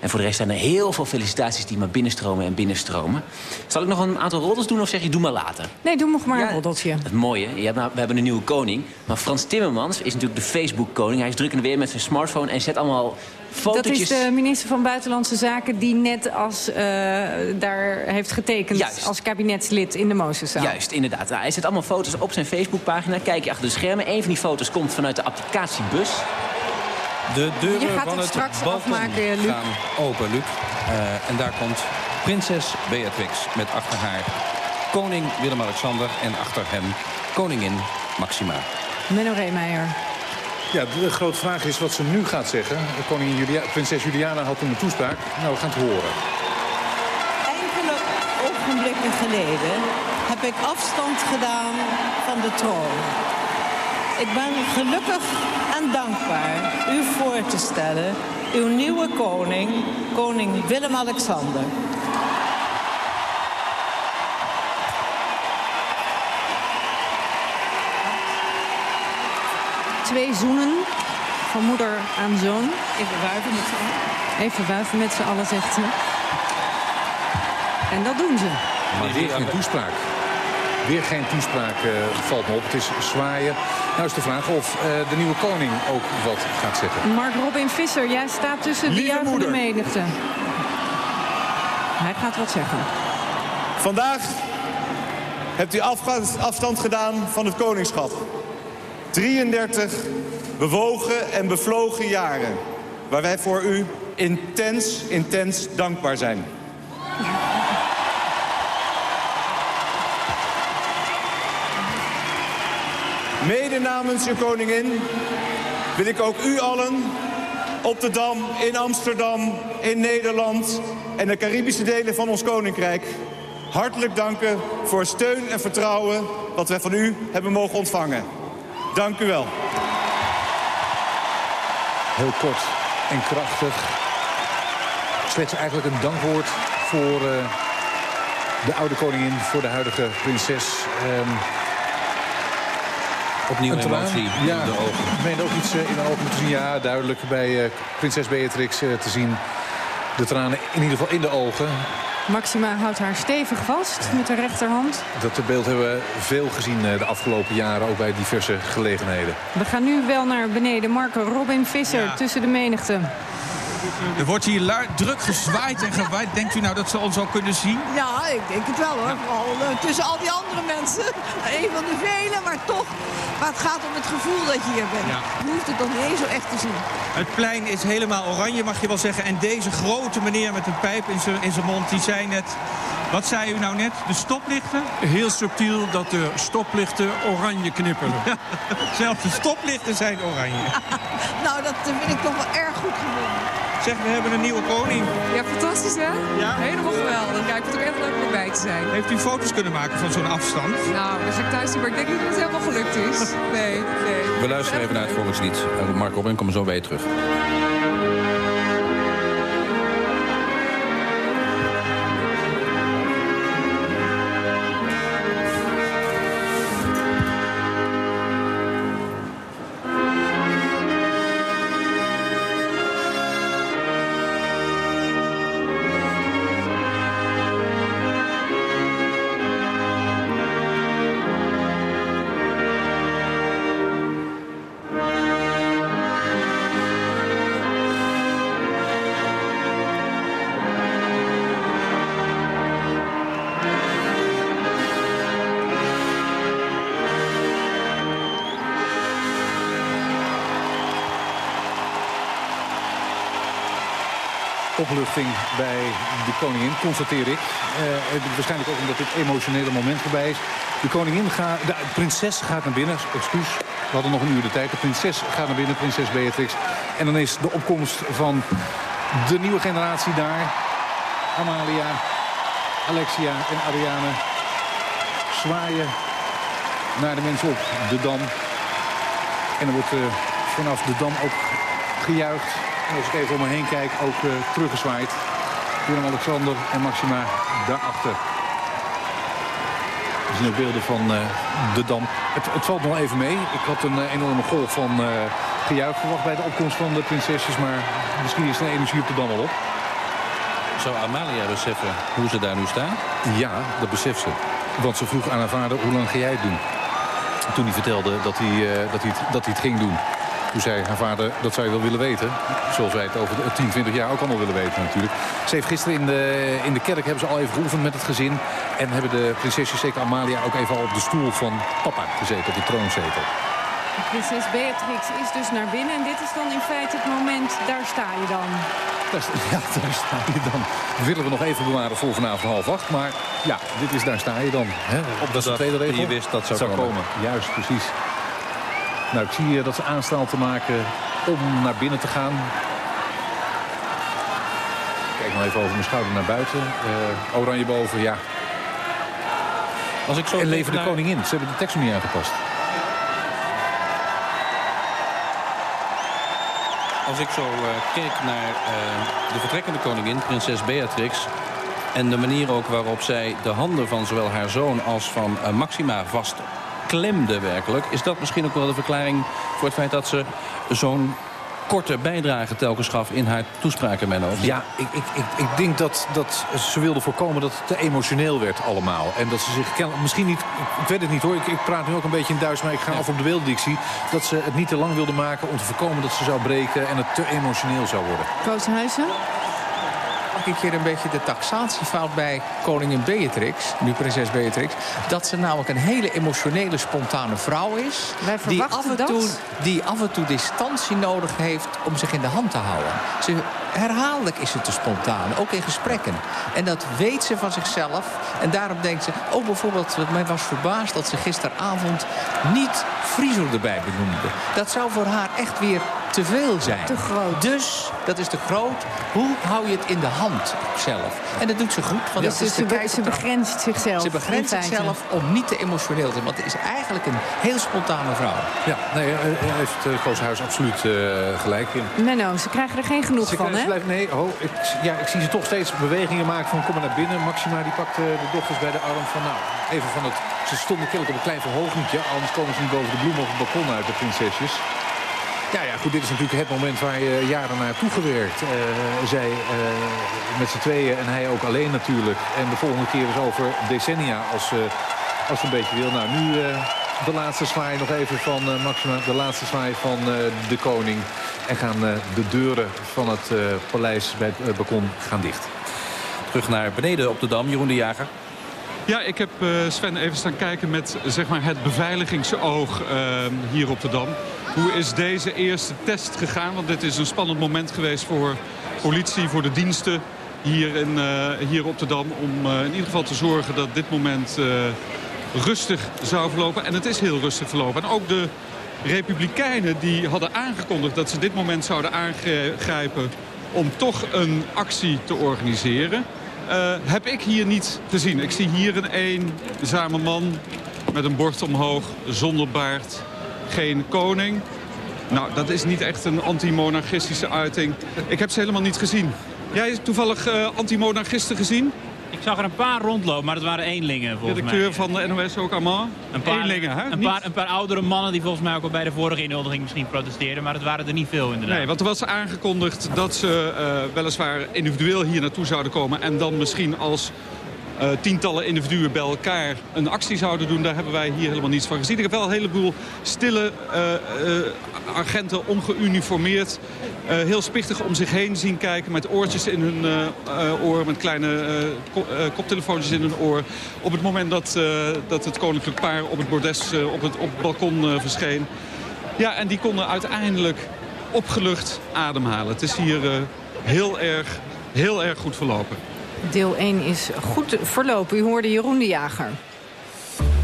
En voor de rest zijn er heel veel felicitaties die maar binnenstromen en binnenstromen. Zal ik nog een aantal roddels doen of zeg je doe maar later? Nee, doe nog maar een roddeltje. Het mooie, nou- we hebben een nieuwe koning. Maar Frans Timmermans is natuurlijk de Facebook-koning. Hij is druk in de weer met zijn smartphone en zet allemaal Dat is de minister van Buitenlandse Zaken die net als, eh, daar heeft getekend Juist. als kabinetslid in de Mozeszaal. Juist, inderdaad. Nou, hij zet allemaal foto's op zijn Facebookpagina. Kijk je achter de schermen. Een van die foto's komt vanuit de applicatiebus. De deuren Je gaat van hem het straks afmaken, Luc. gaan open, Luc. Eh, en daar komt prinses Beatrix met achter haar koning Willem-Alexander... en achter hem koningin Maxima. Menno Reemeijer. Ja, de grote vraag is wat ze nu gaat zeggen. Koningin Julia, prinses Juliana had toen een toespraak. Nou, we gaan het horen. Enkele ogenblikken geleden heb ik afstand gedaan van de troon. Ik ben gelukkig en dankbaar u voor te stellen, uw nieuwe koning, koning Willem-Alexander. Twee zoenen van moeder aan zoon. Even wuiven met z'n allen. Even wuiven met z'n allen, zegt ze. En dat doen ze. Maar weer geen toespraak. Weer geen toespraak eh, valt me op. Het is zwaaien. Nou is de vraag of eh, de nieuwe koning ook wat gaat zeggen. Mark Robin Visser, jij staat tussen de Lieve juichende moeder. menigte. Hij gaat wat zeggen. Vandaag hebt u afstand gedaan van het koningschap. 33 bewogen en bevlogen jaren. Waar wij voor u intens, intens dankbaar zijn. Mede namens uw koningin wil ik ook u allen op de Dam, in Amsterdam, in Nederland en de Caribische delen van ons koninkrijk hartelijk danken voor steun en vertrouwen wat wij van u hebben mogen ontvangen. Dank u wel. Heel kort en krachtig. Slechts eigenlijk een dankwoord voor eh, de oude koningin, voor de huidige prinses. Ehm, Opnieuw een traan. emotie in ja, de ogen. Ik meen ook iets eh, in de ogen te zien. Ja, duidelijk bij eh, prinses Beatrix te zien. De tranen in ieder geval in de ogen. Maxima houdt haar stevig vast met de rechterhand. Dat beeld hebben we veel gezien eh, de afgelopen jaren, ook bij diverse gelegenheden. We gaan nu wel naar beneden. Marco Robin Visser tussen de menigte. Er wordt hier druk gezwaaid en gewaaid. Denkt u nou dat ze ons al kunnen zien? Ja, ik denk het wel hoor. Vooral eh, tussen al die andere mensen. (laughs) Een van de velen, maar toch. Maar het gaat om het gevoel dat je hier bent. Je hoeft het nog niet eens zo echt te zien. Het plein is helemaal oranje, mag je wel zeggen. En deze grote meneer met een pijp in zijn in zijn mond, die zei net... Wat zei u nou net? De stoplichten? Heel subtiel dat de stoplichten oranje knipperen. (laughs) Zelfs de stoplichten zijn oranje. (laughs) Nou, dat vind ik toch wel erg goed gevonden. Zeg, we hebben een nieuwe koning. Ja, fantastisch hè? Ja? Helemaal geweldig. Ja, ik vind het ook echt leuk om erbij te zijn. Heeft u foto's kunnen maken van zo'n afstand? Nou, dan ga ik thuis zien, maar ik denk niet dat het helemaal gelukt is. Nee, nee. We luisteren even naar het volkslied. Mark Robin, kom zo bij je terug. Opluchting bij de koningin, constateer ik. Eh, waarschijnlijk ook omdat dit emotionele moment voorbij is. De koningin gaat, de prinses gaat naar binnen, excuus. We hadden nog een uur de tijd. De prinses gaat naar binnen, prinses Beatrix. En dan is de opkomst van de nieuwe generatie daar. Amalia, Alexia en Ariane zwaaien naar de mensen op de Dam. En er wordt eh, vanaf de Dam ook gejuicht. Als ik even om me heen kijk, ook eh, teruggezwaaid. Willem-Alexander en Maxima daarachter. We zien ook beelden van uh, de Dam. Het, het, valt nog even mee. Ik had een uh, enorme golf van uh, gejuich verwacht bij de opkomst van de prinsesjes. Maar misschien is de energie op de Dam al op. Zou Amalia beseffen hoe ze daar nu staan? Ja, dat beseft ze. Want ze vroeg aan haar vader, hoe lang ga jij het doen? Toen hij vertelde dat hij, dat hij, dat hij het ging doen. Toen zei haar vader, dat zou je wel willen weten. Zoals wij het over 10, 20 jaar ook allemaal willen weten natuurlijk. Ze heeft gisteren in de, in de kerk hebben ze al even geoefend met het gezin. En hebben de prinsesjes, zeker Amalia, ook even al op de stoel van papa gezeten. Op de troonzetel. Prinses Beatrix is dus naar binnen. En dit is dan in feite het moment, daar sta je dan. (laughs) Ja, daar sta je dan. Dat willen we nog even bewaren voor vanavond half acht. Maar ja, dit is daar sta je dan. Hè? Op dat is de tweede regel. Je wist dat zou, zou komen. komen. Juist, precies. Nou, ik zie dat ze aanstaan te maken om naar binnen te gaan. Kijk nog even over mijn schouder naar buiten. Uh, oranje boven, ja. Als ik zo en leven de naar... koningin. Ze hebben de tekst nog niet aangepast. Als ik zo uh, kijk naar uh, de vertrekkende koningin, prinses Beatrix... en de manier ook waarop zij de handen van zowel haar zoon als van Maxima vast klemde werkelijk. Is dat misschien ook wel de verklaring voor het feit dat ze zo'n korte bijdrage telkens gaf in haar toespraken, Menno? Ja, ik, ik, ik, ik denk dat, dat ze wilde voorkomen dat het te emotioneel werd allemaal. En dat ze zich misschien niet, ik weet het niet hoor, ik, ik praat nu ook een beetje in Duits... maar ik ga af op de beelden die ik zie... dat ze het niet te lang wilde maken om te voorkomen dat ze zou breken... en het te emotioneel zou worden. Koos Huizen? Elke keer een beetje de taxatiefout bij koningin Beatrix, nu prinses Beatrix, dat ze namelijk een hele emotionele, spontane vrouw is. die af, en toe, die af en toe distantie nodig heeft om zich in de hand te houden. Ze, herhaaldelijk is ze te spontaan, ook in gesprekken. En dat weet ze van zichzelf. En daarom denkt ze, oh bijvoorbeeld, mij was verbaasd dat ze gisteravond niet Frizo erbij benoemde. Dat zou voor haar echt weer te veel zijn. Te groot. Dus, dat is te groot. Hoe hou je het in de hand zelf? En dat doet ze goed. Want dat is ze, begrenst zichzelf. Ze begrenst zichzelf om niet te emotioneel te zijn. Want het is eigenlijk een heel spontane vrouw. Ja, nee, hij heeft uh, Kooshuis absoluut uh, gelijk in. Menno, ze krijgen er geen genoeg ze van, hè? Blijft, nee, oh, ik, ja, ik zie ze toch steeds bewegingen maken van kom maar naar binnen. Maxima die pakt uh, de dochters bij de arm van nou, even van het... Ze stonden kennelijk op een klein verhogentje. Anders komen ze niet boven de bloemen of het balkon uit, de prinsesjes. Ja, ja, goed, dit is natuurlijk het moment waar je jaren naar toegewerkt. Uh, zij uh, met z'n tweeën en hij ook alleen natuurlijk. En de volgende keer is over decennia als, uh, als een beetje wil. Nou, nu de laatste zwaai nog even van Maxima. De laatste zwaai van de koning. En gaan de deuren van het paleis bij het balkon gaan dicht. Terug naar beneden op de Dam, Jeroen de Jager. Ja, ik heb Sven even staan kijken met zeg maar, het beveiligingsoog hier op de Dam. Hoe is deze eerste test gegaan? Want dit is een spannend moment geweest voor politie, voor de diensten hier, in, uh, hier op de Dam. Om uh, in ieder geval te zorgen dat dit moment uh, rustig zou verlopen. En het is heel rustig verlopen. En ook de Republikeinen die hadden aangekondigd dat ze dit moment zouden aangrijpen om toch een actie te organiseren. heb ik hier niet gezien. Ik zie hier een eenzame man met een bord omhoog, zonder baard geen koning. Nou, dat is niet echt een anti-monarchistische uiting. Ik heb ze helemaal niet gezien. Jij hebt toevallig uh, anti-monarchisten gezien? Ik zag er een paar rondlopen, maar dat waren eenlingen volgens mij. Directeur van de NOS ook allemaal? Een paar, eenlingen, hè? Een paar, een paar oudere mannen die volgens mij ook al bij de vorige inhuldiging misschien protesteerden. Maar het waren er niet veel inderdaad. Nee, want er was aangekondigd dat ze uh, weliswaar individueel hier naartoe zouden komen. En dan misschien als uh, tientallen individuen bij elkaar een actie zouden doen. Daar hebben wij hier helemaal niets van gezien. Ik heb wel een heleboel stille uh, agenten ongeuniformeerd. heel spichtig om zich heen zien kijken met oortjes in hun oor. Met kleine ko koptelefoontjes in hun oor. Op het moment dat, dat het koninklijk paar op het bordes op, het, op het balkon verscheen. Ja, en die konden uiteindelijk opgelucht ademhalen. Het is hier heel erg, heel erg goed verlopen. Deel 1 is goed verlopen. U hoorde Jeroen de Jager.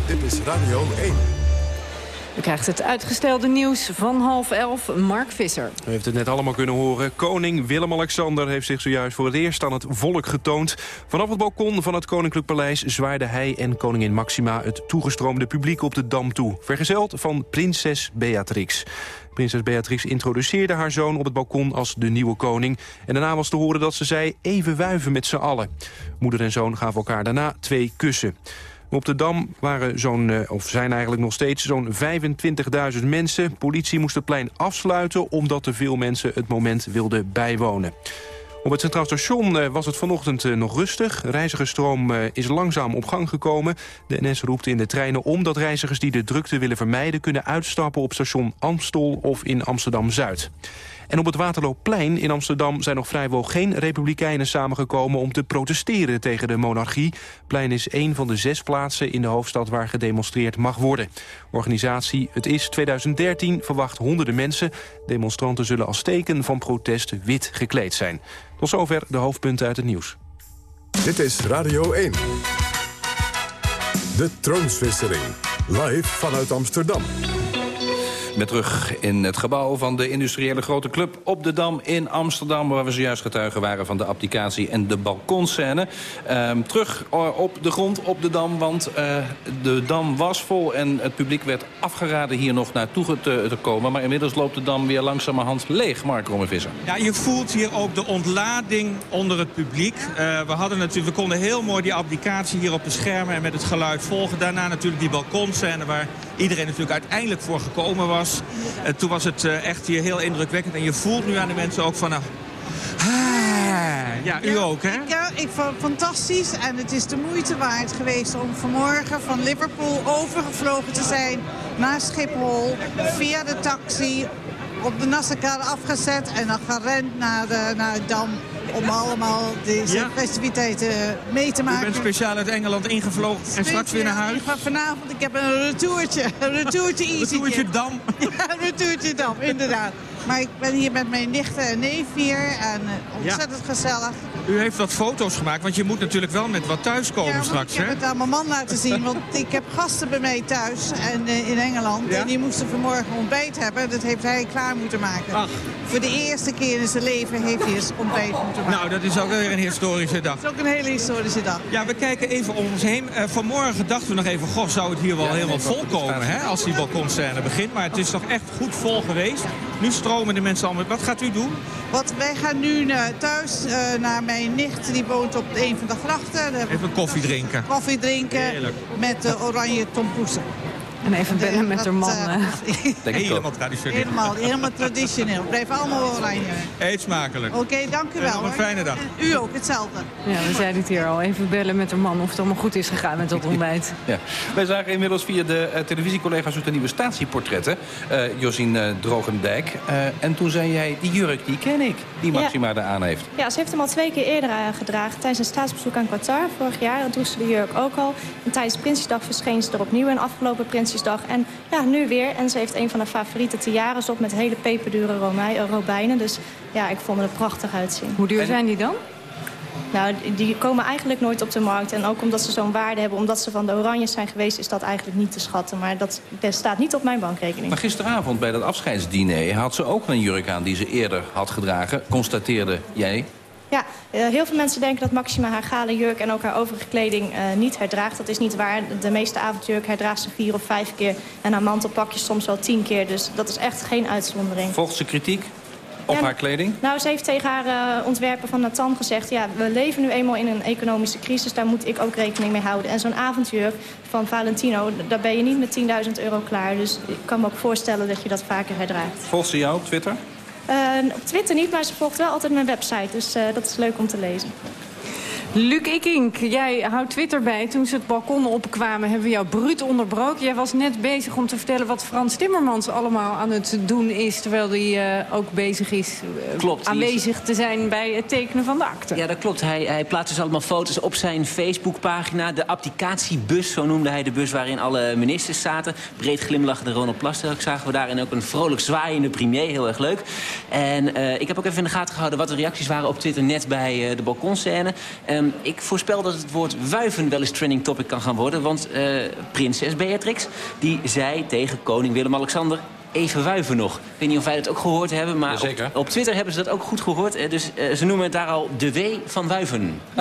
Dit is Radio 1. U krijgt het uitgestelde nieuws van half elf. Mark Visser. U heeft het net allemaal kunnen horen. Koning Willem-Alexander heeft zich zojuist voor het eerst aan het volk getoond. Vanaf het balkon van het Koninklijk Paleis zwaaiden hij en koningin Maxima... het toegestroomde publiek op de Dam toe. Vergezeld van prinses Beatrix. Prinses Beatrix introduceerde haar zoon op het balkon als de nieuwe koning. En daarna was te horen dat ze zei even wuiven met z'n allen. Moeder en zoon gaven elkaar daarna twee kussen. Op de Dam waren zo'n, eh, of zijn eigenlijk nog steeds zo'n 25.000 mensen. Politie moest het plein afsluiten omdat te veel mensen het moment wilden bijwonen. Op het Centraal Station eh, was het vanochtend eh, nog rustig. Reizigersstroom is langzaam op gang gekomen. De NS roept in de treinen om dat reizigers die de drukte willen vermijden... kunnen uitstappen op station Amstel of in Amsterdam-Zuid. En op het Waterloopplein in Amsterdam zijn nog vrijwel geen republikeinen samengekomen om te protesteren tegen de monarchie. Plein is een van de zes plaatsen in de hoofdstad waar gedemonstreerd mag worden. Organisatie Het is 2013 verwacht honderden mensen. Demonstranten zullen als teken van protest wit gekleed zijn. Tot zover de hoofdpunten uit het nieuws. Dit is Radio 1. De troonswisseling. Live vanuit Amsterdam. Met terug in het gebouw van de industriële grote club op de Dam in Amsterdam... waar we zojuist getuigen waren van de applicatie en de balkonscène. Ehm, terug eh, op de grond op de Dam, want uh, de Dam was vol... en het publiek werd afgeraden hier nog naartoe te, komen. Maar inmiddels loopt de Dam weer langzamerhand leeg, Mark Rommevisser. Ja, je voelt hier ook de ontlading onder het publiek. Uh, we, hadden natuurlijk, we konden heel mooi die applicatie hier op de schermen... en met het geluid volgen. Daarna natuurlijk die balkonscène waar iedereen natuurlijk uiteindelijk voor gekomen was. En toen was het eh, echt hier heel indrukwekkend. En je voelt nu aan de mensen ook van... Nou, ja, u ook, hè? Ja, ik vond het fantastisch. En het is de moeite waard geweest om vanmorgen van Liverpool overgevlogen te zijn naar Schiphol. Via de taxi op de Nassaukade afgezet en dan gerend naar, de, naar het Dam om allemaal deze festiviteiten mee te maken. U bent speciaal uit Engeland ingevlogen en straks weer naar huis? Ik ga vanavond, ik heb een retourtje. Een (laughs) retourtje easy. Retourtje Dam. (laughs) Ja, een retourtje Dam, inderdaad. Maar ik ben hier met mijn nichten en neef hier en uh, ontzettend gezellig. U heeft wat foto's gemaakt, want je moet natuurlijk wel met wat thuiskomen ja, straks, ik heb het aan mijn man laten zien, want (laughs) ik heb gasten bij mij thuis en, uh, in Engeland. En die moesten vanmorgen ontbijt hebben. Dat heeft hij klaar moeten maken. Ach. Voor de eerste keer in zijn leven heeft hij eens ontbijt moeten maken. Nou, dat is ook weer een historische dag. Dat is ook een hele historische dag. Ja, we kijken even om ons heen. Uh, vanmorgen dachten we nog even, goh, zou het hier wel ja, helemaal vol komen, hè, als die balkonscène begint. Maar het is toch echt goed vol geweest. Nu stromen de mensen allemaal. Wat gaat u doen? Wat, wij gaan nu naar thuis uh, naar mijn nicht. Die woont op een van de grachten. Even koffie drinken. Koffie drinken Heerlijk. met de oranje tompoesen. En even bellen met haar man. Uh, helemaal traditioneel. Helemaal, helemaal traditioneel. Blijf allemaal oranje. Eet smakelijk. Oké, okay, dank u wel. Een fijne dag. En u ook, hetzelfde. Ja, we zeiden het hier al. Even bellen met haar man of het allemaal goed is gegaan met dat ontbijt. (laughs) ja. Wij zagen inmiddels via de uh, televisiecollega's ook de nieuwe statieportretten. Uh, Josien Drogendijk. en toen zei jij, die jurk, die ken ik. Die Maxima ja. er aan heeft. Ja, ze heeft hem al twee keer eerder gedragen. Tijdens een staatsbezoek aan Qatar vorig jaar. Dat droeg ze de jurk ook al. En tijdens Prinsjesdag verscheen ze er opnieuw. En afgelopen Prinsjesdag en ja, nu weer. En ze heeft een van haar favoriete tiares op met hele peperdure robijnen. Dus ja, ik vond me er prachtig uitzien. Hoe duur zijn die dan? Nou, die komen eigenlijk nooit op de markt. En ook omdat ze zo'n waarde hebben, omdat ze van de Oranjes zijn geweest... is dat eigenlijk niet te schatten. Maar dat, dat staat niet op mijn bankrekening. Maar gisteravond bij dat afscheidsdiner had ze ook een jurk aan... die ze eerder had gedragen, constateerde jij. Ja, uh, heel veel mensen denken dat Maxima haar gale jurk en ook haar overige kleding uh, niet herdraagt. Dat is niet waar. De meeste avondjurk herdraagt ze vier of vijf keer. En haar mantelpakjes soms wel tien keer. Dus dat is echt geen uitzondering. Volgt ze kritiek op ja, haar kleding? Nou, ze heeft tegen haar uh, ontwerper van Nathan gezegd... ja, we leven nu eenmaal in een economische crisis. Daar moet ik ook rekening mee houden. En zo'n avondjurk van Valentino, daar ben je niet met 10.000 euro klaar. Dus ik kan me ook voorstellen dat je dat vaker herdraagt. Volgt ze jou op Twitter? Uh, op Twitter niet, maar ze volgt wel altijd mijn website. Dus uh, dat is leuk om te lezen. Luc Ikink, jij houdt Twitter bij. Toen ze het balkon opkwamen hebben we jou bruut onderbroken. Jij was net bezig om te vertellen wat Frans Timmermans allemaal aan het doen is... terwijl hij uh, ook bezig is uh, klopt, aanwezig is... te zijn bij het tekenen van de akte. Ja, dat klopt. Hij, hij plaatst dus allemaal foto's op zijn Facebookpagina. De applicatiebus, zo noemde hij de bus waarin alle ministers zaten. Breed glimlachende Ronald Plasterk zagen we daar. En ook een vrolijk zwaaiende premier, heel erg leuk. En uh, ik heb ook even in de gaten gehouden wat de reacties waren op Twitter... net bij de balkonscène. Ehm, ik voorspel dat het woord wuiven wel eens trending topic kan gaan worden. Want uh, prinses Beatrix die zei tegen koning Willem-Alexander even wuiven nog. Ik weet niet of wij dat ook gehoord hebben, maar op, op, Twitter hebben ze dat ook goed gehoord. Dus uh, ze noemen het daar al de W van wuiven. (laughs)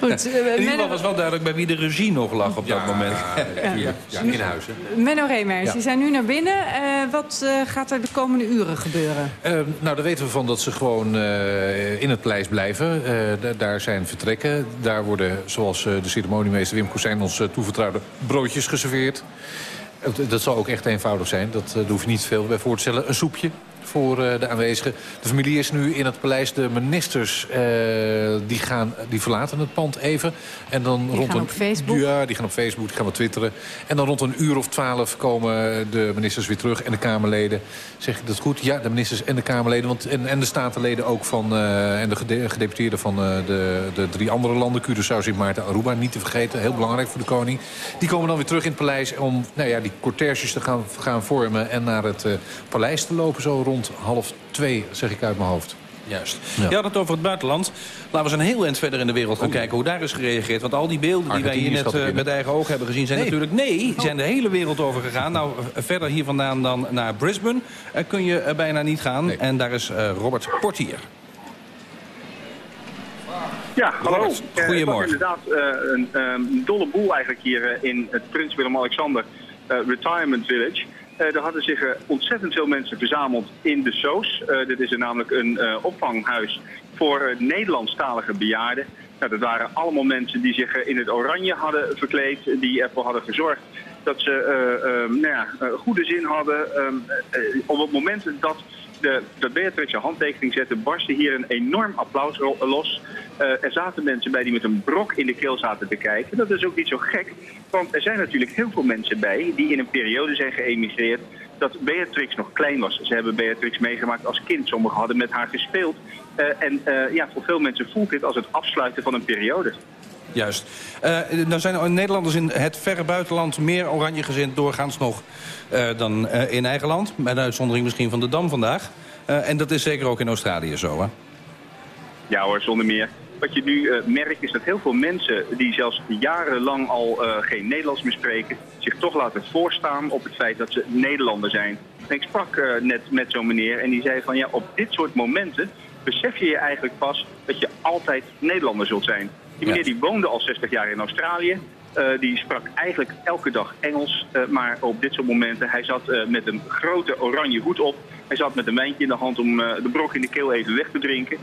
Goed, uh, (laughs) in ieder geval was wel duidelijk bij wie de regie nog lag op dat moment. Ja, ja. ja, in huis. Menno Reemers, je zijn nu naar binnen. Uh, wat uh, gaat er de komende uren gebeuren? nou, daar weten we van dat ze gewoon in het paleis blijven. daar zijn vertrekken. Daar worden, zoals de ceremoniemeester Wim Kozijn ons toevertrouwde, broodjes geserveerd. Dat zal ook echt eenvoudig zijn. Dat, daar hoef je niet veel bij voor te stellen. Een soepje, voor uh, de aanwezigen. De familie is nu in het paleis. De ministers uh, die, gaan, die verlaten het pand even. En dan die rond gaan een, op Facebook? Ja, die gaan op Facebook, die gaan op twitteren. En dan rond een uur of twaalf komen de ministers weer terug. En de Kamerleden. Zeg ik dat goed? Ja, de ministers en de Kamerleden. Want, en, en de statenleden ook van... En de gedeputeerden van de, de drie andere landen. Curaçao, Sint Maarten, Aruba. Niet te vergeten. Heel belangrijk voor de koning. Die komen dan weer terug in het paleis om nou ja, die cortèges te gaan, gaan vormen. En naar het paleis te lopen zo rond half twee, zeg ik uit mijn hoofd. Juist. Ja. Je had het over het buitenland. Laten we eens een heel eind verder in de wereld gaan oh. kijken hoe daar is gereageerd. Want al die beelden die wij hier net uh, met eigen ogen hebben gezien... zijn nee. natuurlijk nee, zijn de hele wereld over gegaan. Nou, verder hier vandaan dan naar Brisbane uh, kun je uh, bijna niet gaan. Nee. En daar is Robert Portier. Ja, hallo. Robert, goedemorgen. Het was inderdaad een um, dolle boel eigenlijk hier in het Prins Willem-Alexander Retirement Village... Uh, er hadden zich uh, ontzettend veel mensen verzameld in de Soos. Uh, dit is er namelijk een opvanghuis voor Nederlandstalige bejaarden. Nou, dat waren allemaal mensen die zich in het oranje hadden verkleed. Die ervoor hadden gezorgd dat ze nou ja, goede zin hadden. Ehm, op het moment dat de, dat Beatrix handtekening zette, barstte hier een enorm applaus los. Uh, er zaten mensen bij die met een brok in de keel zaten te kijken. Dat is ook niet zo gek, want er zijn natuurlijk heel veel mensen bij die in een periode zijn geëmigreerd dat Beatrix nog klein was. Ze hebben Beatrix meegemaakt als kind. Sommigen hadden met haar gespeeld. Uh, en uh, ja, voor veel mensen voelt dit als het afsluiten van een periode. Juist. Uh, nou zijn Nederlanders in het verre buitenland meer oranje gezind doorgaans nog uh, dan uh, in eigen land. Met uitzondering misschien van de Dam vandaag. en dat is zeker ook in Australië zo, hè? Ja hoor, zonder meer. Wat je nu merkt is dat heel veel mensen die zelfs jarenlang al geen Nederlands meer spreken... zich toch laten voorstaan op het feit dat ze Nederlander zijn. En ik sprak net met zo'n meneer en die zei van ja, op dit soort momenten besef je je eigenlijk pas dat je altijd Nederlander zult zijn. Die meneer die woonde al 60 jaar in Australië. Uh, die sprak eigenlijk elke dag Engels. Uh, maar op dit soort momenten, hij zat uh, met een grote oranje hoed op. Hij zat met een wijntje in de hand om de brok in de keel even weg te drinken.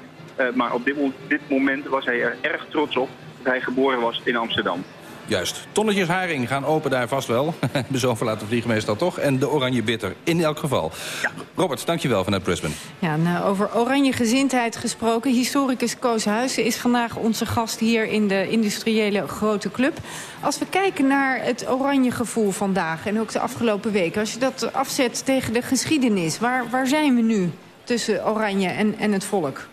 maar op dit, dit moment was hij er erg trots op dat hij geboren was in Amsterdam. Juist. Tonnetjes haring gaan open daar vast wel. (laughs) De zover laten vliegen meestal toch. En de oranje bitter in elk geval. Ja. Robert, dankjewel vanuit Brisbane. Ja, nou, over oranje gezindheid gesproken. Historicus Koos Huizen is vandaag onze gast hier in de industriële grote club. Als we kijken naar het oranje gevoel vandaag en ook de afgelopen weken... als je dat afzet tegen de geschiedenis, waar, waar zijn we nu tussen oranje en, en het volk?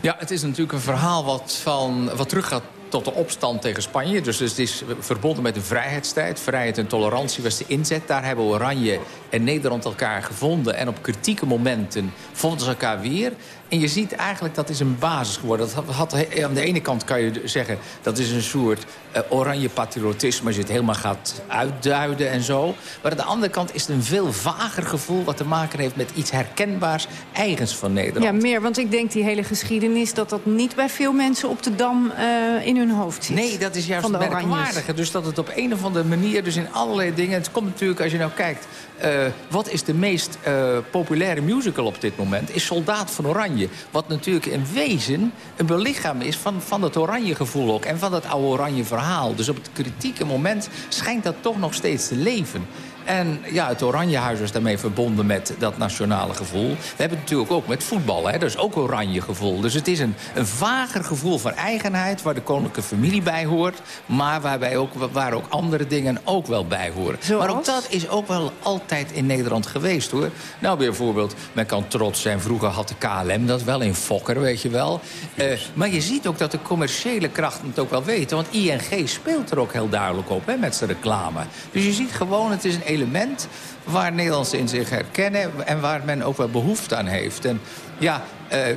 Ja, het is natuurlijk een verhaal wat, van, wat teruggaat tot de opstand tegen Spanje. Dus, dus het is verbonden met de vrijheidstijd. Vrijheid en tolerantie was de inzet. Daar hebben Oranje en Nederland elkaar gevonden. En op kritieke momenten vonden ze elkaar weer. En je ziet eigenlijk dat is een basis geworden. Dat had, aan de ene kant kan je zeggen... dat is een soort uh, oranje patriotisme... als je het helemaal gaat uitduiden en zo. Maar aan de andere kant is het een veel vager gevoel... wat te maken heeft met iets herkenbaars eigens van Nederland. Ja, meer, want ik denk die hele geschiedenis... dat dat niet bij veel mensen op de Dam uh, in hun hoofd zit. Nee, dat is juist het merkwaardige. Dus dat het op een of andere manier... dus in allerlei dingen... het komt natuurlijk, als je nou kijkt... Uh, wat is de meest uh, populaire musical op dit moment? Is Soldaat van Oranje. Wat natuurlijk in wezen een belichaam is van, van het oranje gevoel ook. En van dat oude oranje verhaal. Dus op het kritieke moment schijnt dat toch nog steeds te leven. En ja, het Oranjehuis is daarmee verbonden met dat nationale gevoel. We hebben het natuurlijk ook met voetbal, hè? dat is ook oranje gevoel. Dus het is een, een vager gevoel van eigenheid... waar de koninklijke familie bij hoort... maar waarbij ook, waar ook andere dingen ook wel bij horen. Zoals? Maar ook dat is ook wel altijd in Nederland geweest, hoor. Nou, bijvoorbeeld, men kan trots zijn... vroeger had de KLM dat wel in Fokker, weet je wel. Uh, maar je ziet ook dat de commerciële krachten het ook wel weten. Want ING speelt er ook heel duidelijk op, hè, met zijn reclame. Dus je ziet gewoon, het is een element waar Nederlanders in zich herkennen... en waar men ook wel behoefte aan heeft. En ja,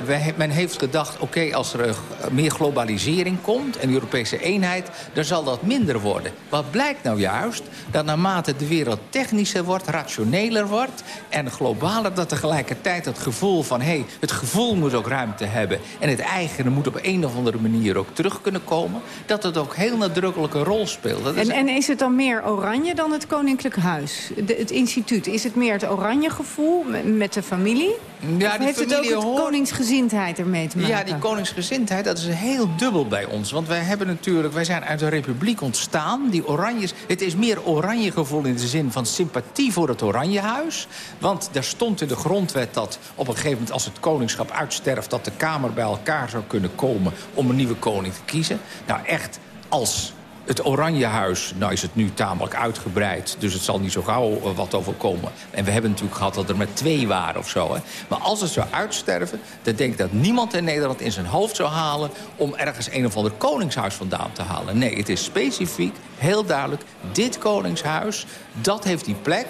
wij, men heeft gedacht, oké, als er eh, meer globalisering komt... en Europese eenheid, dan zal dat minder worden. Wat blijkt nou juist? Dat naarmate de wereld technischer wordt, rationeler wordt... en globaler, dat tegelijkertijd het gevoel van... hé, hey, het gevoel moet ook ruimte hebben... en het eigene moet op een of andere manier ook terug kunnen komen... dat het ook heel nadrukkelijk een rol speelt. Dat is En, en is het dan meer oranje dan het Koninklijk Huis? De- het instituut, is het meer het oranje gevoel met de familie? Ja, die heeft het ook familie het hoort- koningsgezindheid ermee te maken? Ja, die koningsgezindheid, dat is heel dubbel bij ons. Want wij hebben natuurlijk, wij zijn uit een republiek ontstaan. Die oranjes, het is meer oranje gevoel in de zin van sympathie voor het Oranjehuis. Want daar stond in de grondwet dat op een gegeven moment als het koningschap uitsterft... dat de Kamer bij elkaar zou kunnen komen om een nieuwe koning te kiezen. Nou, echt als het Oranjehuis, nou is het nu tamelijk uitgebreid... dus het zal niet zo gauw eh, wat overkomen. En we hebben natuurlijk gehad dat er maar twee waren of zo. Hè. Maar als het zou uitsterven, dan denk ik dat niemand in Nederland in zijn hoofd zou halen... om ergens een of ander koningshuis vandaan te halen. Nee, het is specifiek, heel duidelijk, dit koningshuis, dat heeft die plek...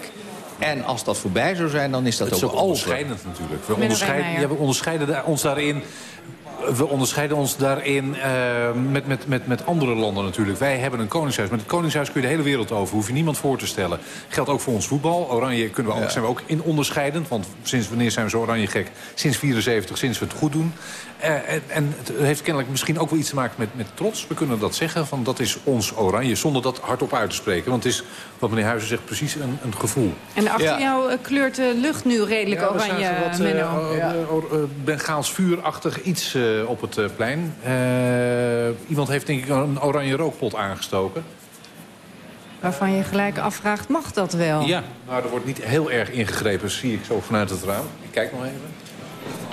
En als dat voorbij zou zijn, dan is dat Het is ook ook over. onderscheidend natuurlijk. We onderscheiden, ja, we onderscheiden ons daarin... We onderscheiden ons daarin eh, met, met, met, met andere landen natuurlijk. Wij hebben een koningshuis. Met het koningshuis kun je de hele wereld over. Hoef je niemand voor te stellen. Geldt ook voor ons voetbal. Oranje kunnen we ook, Ja. zijn we ook in onderscheidend. Want sinds wanneer zijn we zo oranje gek? Sinds 74, sinds we het goed doen. Eh, en, en het heeft kennelijk misschien ook wel iets te maken met, met trots. We kunnen dat zeggen, van dat is ons oranje. Zonder dat hardop uit te spreken. Want het is, wat meneer Huizen zegt, precies een, een gevoel. En achter jou eh, kleurt de lucht nu redelijk Ja, oranje, wat, Menno. or- eh, Bengaals vuurachtig iets op het eh, plein. Eh, iemand heeft denk ik een oranje rookpot aangestoken. Waarvan je gelijk afvraagt, mag dat wel? Ja, nou, er wordt niet heel erg ingegrepen, zie ik zo vanuit het raam. Ik kijk nog even.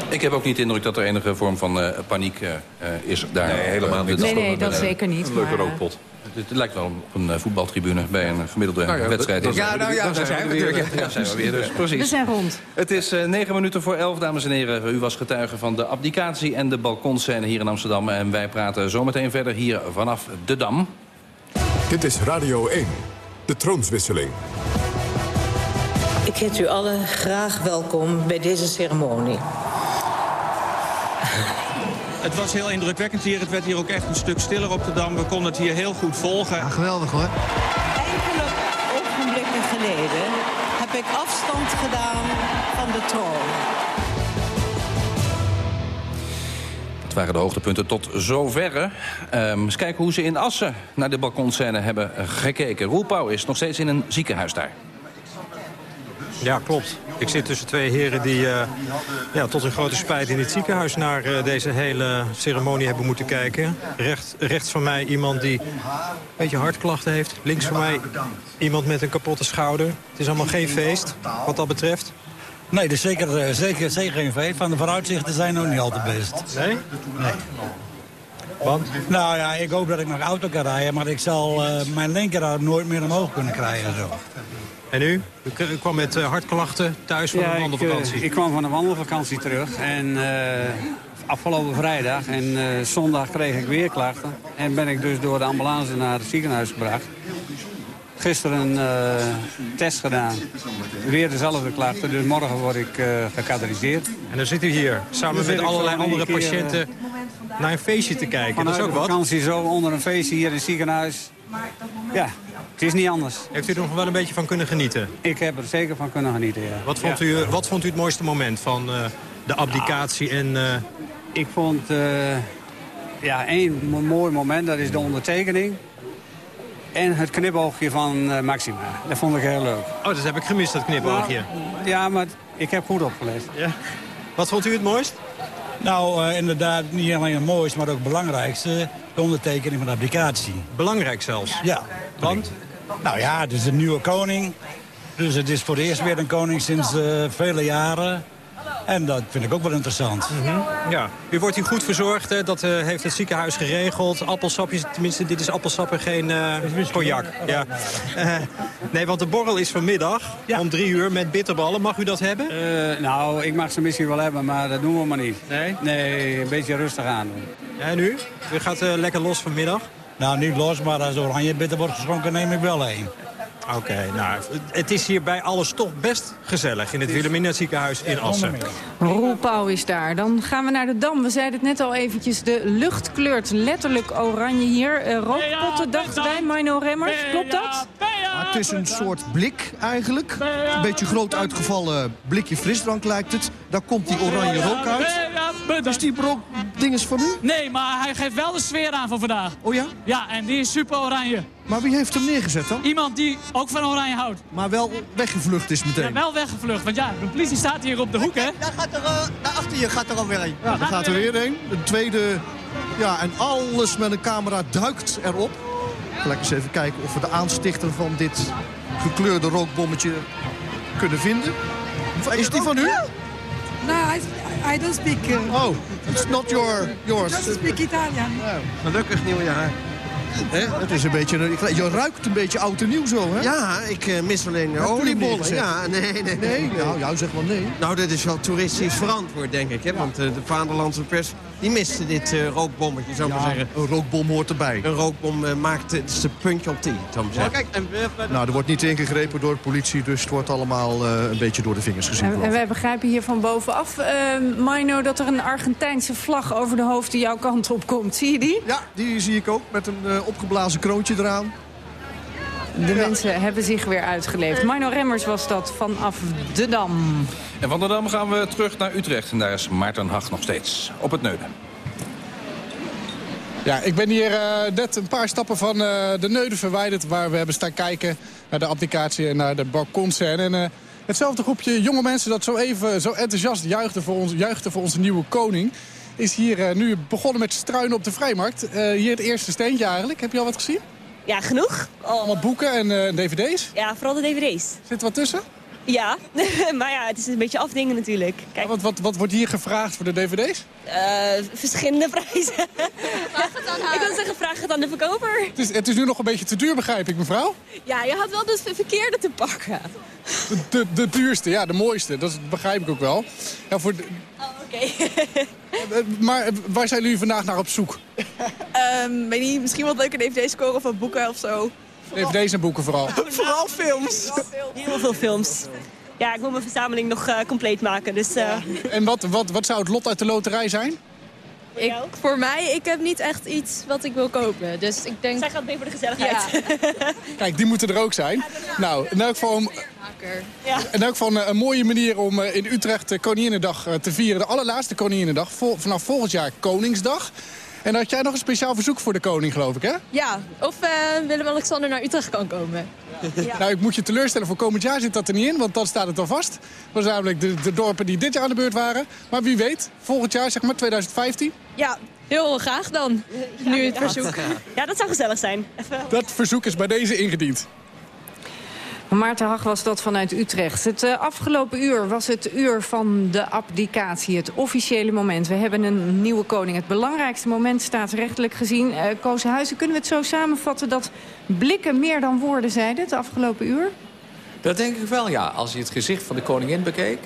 Ik heb ook niet de indruk dat er enige vorm van eh, paniek eh, eh, is daar. Nee, helemaal Eh, niet. Nee, nee, dat een, eh, zeker niet, Een leuke maar, eh, rookpot. Het, het lijkt wel op een eh, voetbaltribune bij een gemiddelde Nou ja, wedstrijd. dat- dat- Ja, nou ja, daar zijn we weer. weer. Ja, zijn we weer dus, precies. We zijn rond. Het is eh, negen minuten voor elf, dames en heren. U was getuige van de abdicatie en de balkonscène hier in Amsterdam. En wij praten zometeen verder hier vanaf de Dam. Dit is Radio 1, de troonswisseling. Ik heet u allen graag welkom bij deze ceremonie. Het was heel indrukwekkend hier. Het werd hier ook echt een stuk stiller op de Dam. We konden het hier heel goed volgen. geweldig hoor. Enkele ogenblikken geleden heb ik afstand gedaan van de troon. Dat waren de hoogtepunten tot zoverre. Ehm eens kijken hoe ze in Assen naar de balkonscène hebben gekeken. Roel Pauw is nog steeds in een ziekenhuis daar. Ja, klopt. Ik zit tussen twee heren die eh, ja, tot hun grote spijt in het ziekenhuis naar eh, deze hele ceremonie hebben moeten kijken. Recht, rechts van mij iemand die een beetje hartklachten heeft. Links van mij iemand met een kapotte schouder. Het is allemaal geen feest wat dat betreft. Nee, dus zeker, eh, zeker, zeker geen feest. Van de vooruitzichten zijn ook niet al te best. Nee? Nee. Want? Nou ja, ik hoop dat ik nog auto kan rijden, maar ik zal eh, mijn linkerarm nooit meer omhoog kunnen krijgen. Zo. En u? U kwam met eh, hartklachten thuis van Ja, een ik, wandelvakantie. eh, Ik, kwam van een wandelvakantie terug. En eh, afgelopen vrijdag en eh, zondag kreeg ik weer klachten. En ben ik dus door de ambulance naar het ziekenhuis gebracht. Gisteren een eh, test gedaan. Weer dezelfde klachten, dus morgen word ik eh gecategoriseerd. En dan zit u hier, samen met allerlei andere keer, eh, patiënten naar een feestje te kijken. Dat is ook wat. vakantie zo onder een feestje hier in het ziekenhuis. Ja, het is niet anders. Heeft u er nog wel een beetje van kunnen genieten? Ik heb er zeker van kunnen genieten, ja. Wat vond, Ja. u, wat vond u het mooiste moment van eh, de abdicatie en... eh, Ik vond eh, ja, één mo- mooi moment, dat is de ondertekening. En het knipoogje van eh, Maxima. Dat vond ik heel leuk. Oh, dat heb ik gemist, dat knipoogje. Nou, ja, maar ik heb goed opgelet. Ja. Wat vond u het mooist? Nou, eh, inderdaad, niet alleen het mooiste, maar ook het belangrijkste. De ondertekening van de applicatie. Belangrijk zelfs? Ja. Want? Nou ja, het is een nieuwe koning. Dus het is voor het eerst weer een koning sinds eh, vele jaren. En dat vind ik ook wel interessant. Mhm. Ja, u wordt hier goed verzorgd, hè? dat eh, heeft het ziekenhuis geregeld. Appelsapjes, tenminste dit is appelsap en geen eh cognac. Ja. Nee, want de borrel is vanmiddag om drie uur met bitterballen. Mag u dat hebben? Eh, nou, ik mag ze misschien wel hebben, maar dat doen we maar niet. Nee? Nee, een beetje rustig aan doen. En u? U gaat lekker los vanmiddag? Nou, niet los, maar als oranje bitter wordt geschonken, neem ik wel een. Oké, nou, het is hier bij alles toch best gezellig in het Wilhelmina ziekenhuis in Assen. Roel Pauw is daar. Dan gaan we naar de Dam. We zeiden het net al eventjes. De lucht kleurt letterlijk oranje hier. Uh, rookpotten dachten wij, Mino Remmers. Klopt dat? Ja, het is een soort blik eigenlijk. Een beetje groot uitgevallen blikje frisdrank lijkt het. Daar komt die oranje rook uit. Is die rook dinges van u? Nee, maar hij geeft wel de sfeer aan van vandaag. Oh ja? Ja, en die is super oranje. Maar wie heeft hem neergezet dan? Iemand die ook van oranje houdt. Maar wel weggevlucht is meteen? Ja, wel weggevlucht. Want ja, de politie staat hier op de hoek, hè? Daar, gaat er, uh, daar achter je gaat er alweer een. Ja, daar gaat er weer een. Een tweede... Ja, en alles met een camera duikt erop. Gelijk eens even kijken of we de aanstichter van dit gekleurde rookbommetje kunnen vinden. Is die van u? No, I, I don't speak... Uh, oh, it's not your, yours. I don't speak Italian. Gelukkig nieuwjaar. Het is een beetje, je ruikt een beetje oud en nieuw zo, hè? Ja, ik uh, mis alleen oliebollen. Ja, nee, nee, nee. nee. Nou, jou zeg wel nee. Nou, dit is wel toeristisch verantwoord, denk ik. Hè? Want uh, de Vaderlandse pers die miste dit uh, rookbommetje, zou ik ja, maar zeggen. een rookbom hoort erbij. Een rookbom uh, maakt het is puntje op die, zou ik zeggen. Kijk, en, nou, er wordt niet ingegrepen door de politie, dus het wordt allemaal uh, een beetje door de vingers gezien. En, en wij begrijpen hier van bovenaf, Mino, dat er een Argentijnse vlag over de hoofd die jouw kant op komt. Zie je die? Ja, die zie ik ook, met een opgeblazen kroontje eraan. De ja. mensen hebben zich weer uitgeleefd. Mino Remmers was dat vanaf de Dam. En van de Dam gaan we terug naar Utrecht. En daar is Maarten Hag nog steeds op het Neuden. Ja, ik ben hier uh, net een paar stappen van uh, de Neuden verwijderd... waar we hebben staan kijken naar de applicatie en naar de balkonscène. En uh, hetzelfde groepje jonge mensen dat zo even zo enthousiast juichte voor, ons, juichte voor onze nieuwe koning... is hier nu begonnen met struinen op de Vrijmarkt. hier het eerste steentje eigenlijk. Heb je al wat gezien? Ja, genoeg. Allemaal boeken en dvd's? Ja, vooral de dvd's. Zit er wat tussen? Ja, (laughs) maar ja, het is een beetje afdingen natuurlijk. Kijk. Ja, wat, wat, wat wordt hier gevraagd voor de dvd's? Uh, verschillende prijzen. (laughs) ik wil zeggen, vraag het aan de verkoper. Het is, het is nu nog een beetje te duur, begrijp ik, mevrouw? Ja, je had wel de verkeerde te pakken. De, de, de duurste, ja, de mooiste. Dat begrijp ik ook wel. Ja, voor de... Oké. Okay. (laughs) maar waar zijn jullie vandaag naar op zoek? Um, weet niet, misschien wat leuke dvd's scoren of boeken of zo. DVD's en boeken vooral? (laughs) vooral films. Heel veel films. Ja, ik wil mijn verzameling nog uh, compleet maken. Dus, uh... En wat, wat, wat zou het lot uit de loterij zijn? Ik, voor mij, ik heb niet echt iets wat ik wil kopen. Dus ik denk... Zij gaat mee voor de gezelligheid. Ja. (laughs) Kijk, die moeten er ook zijn. Nou, in elk geval, ja. in elk geval een mooie manier om in Utrecht Koninginnedag te vieren. De allerlaatste Koninginnedag. Vanaf volgend jaar Koningsdag. En had jij nog een speciaal verzoek voor de koning, geloof ik, hè? Ja, of uh, Willem-Alexander naar Utrecht kan komen. (laughs) Ja. nou, ik moet je teleurstellen, voor komend jaar zit dat er niet in, want dan staat het al vast. Dat was namelijk de, de dorpen die dit jaar aan de beurt waren. Maar wie weet, volgend jaar, zeg maar 2015. Ja, heel graag dan, nu het verzoek. Ja, dat zou gezellig zijn. Even... (laughs) Dat verzoek is bij deze ingediend. Maarten Hag was dat vanuit Utrecht. Het uh, afgelopen uur was het uur van de abdicatie, het officiële moment. We hebben een nieuwe koning. Het belangrijkste moment staatsrechtelijk gezien. Uh, Koos Huizen, kunnen we het zo samenvatten dat blikken meer dan woorden zeiden het afgelopen uur? Dat denk ik wel, ja. Als je het gezicht van de koningin bekeek.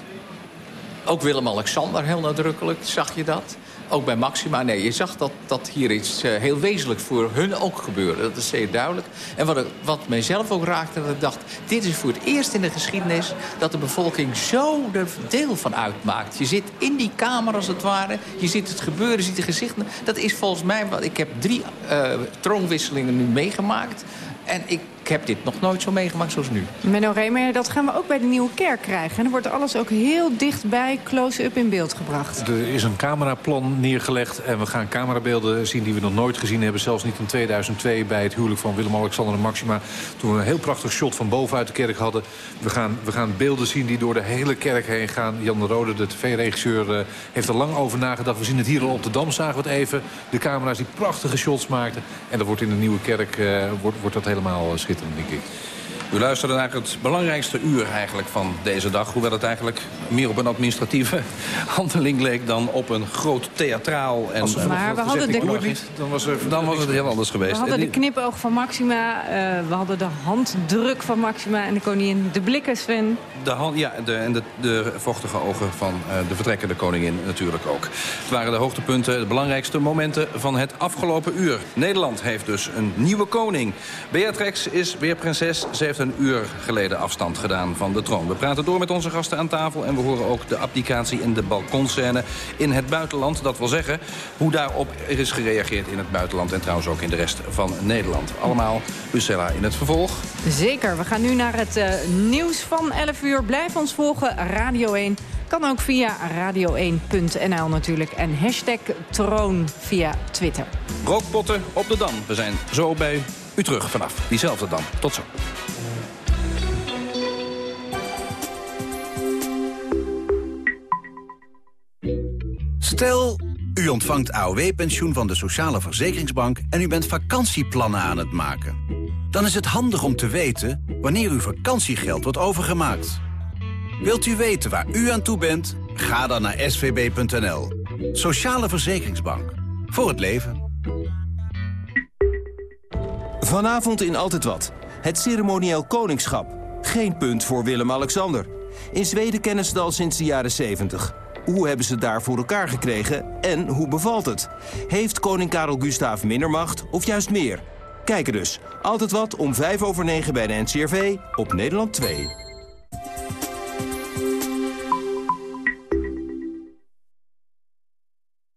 Ook Willem-Alexander heel nadrukkelijk, zag je dat ook bij Maxima. Nee, je zag dat, dat hier iets uh, heel wezenlijks voor hun ook gebeurde. Dat is zeer duidelijk. En wat, wat mijzelf ook raakte, dat ik dacht... dit is voor het eerst in de geschiedenis dat de bevolking zo er deel van uitmaakt. Je zit in die kamer als het ware. Je ziet het gebeuren, je ziet de gezichten. Dat is volgens mij... wat Ik heb drie uh, troonwisselingen nu meegemaakt. En ik heb dit nog nooit zo meegemaakt zoals nu. Menno Remer, dat gaan we ook bij de Nieuwe Kerk krijgen. En dan wordt alles ook heel dichtbij close-up in beeld gebracht. Er is een cameraplan neergelegd en we gaan camerabeelden zien die we nog nooit gezien hebben. Zelfs niet in 2002 bij het huwelijk van Willem-Alexander en Maxima. Toen we een heel prachtig shot van bovenuit de kerk hadden. We gaan, we gaan beelden zien die door de hele kerk heen gaan. Jan de Rode, de tv-regisseur, uh, heeft er lang over nagedacht. We zien het hier al op de Dam, zagen we het even. De camera's die prachtige shots maakten. En dat wordt in de Nieuwe Kerk uh, wordt, wordt dat helemaal schitterend denk ik. U luisterde naar het belangrijkste uur eigenlijk van deze dag. Hoewel het eigenlijk meer op een administratieve (laughs) handeling leek... dan op een groot theatraal. En, we maar we hadden de... Niet, dan, was er, dan was het heel anders geweest. We hadden de knipoog van Maxima. Uh, we hadden de handdruk van Maxima en de koningin. De blikken, Sven. De hand, ja, de, en de, de vochtige ogen van uh, de vertrekkende koningin natuurlijk ook. Het waren de hoogtepunten, de belangrijkste momenten van het afgelopen uur. Nederland heeft dus een nieuwe koning. Beatrix is weer prinses. Ze heeft een een uur geleden afstand gedaan van de troon. We praten door met onze gasten aan tafel... en we horen ook de abdicatie in de balkonscène in het buitenland. Dat wil zeggen hoe daarop is gereageerd in het buitenland... en trouwens ook in de rest van Nederland. Allemaal Lucella in het vervolg. Zeker, we gaan nu naar het uh, nieuws van 11 uur. Blijf ons volgen, Radio 1. Kan ook via radio1.nl natuurlijk. En hashtag troon via Twitter. Rookpotten op de Dam. We zijn zo bij u terug vanaf diezelfde Dam. Tot zo. Stel, u ontvangt AOW-pensioen van de Sociale Verzekeringsbank... en u bent vakantieplannen aan het maken. Dan is het handig om te weten wanneer uw vakantiegeld wordt overgemaakt. Wilt u weten waar u aan toe bent? Ga dan naar svb.nl. Sociale Verzekeringsbank. Voor het leven. Vanavond in Altijd Wat. Het ceremonieel koningschap. Geen punt voor Willem-Alexander. In Zweden kennen ze het al sinds de jaren 70. Hoe hebben ze het daar voor elkaar gekregen en hoe bevalt het? Heeft koning Karel Gustaaf minder macht of juist meer? Kijken dus. Altijd wat om 5 over 9 bij de NCRV op Nederland 2.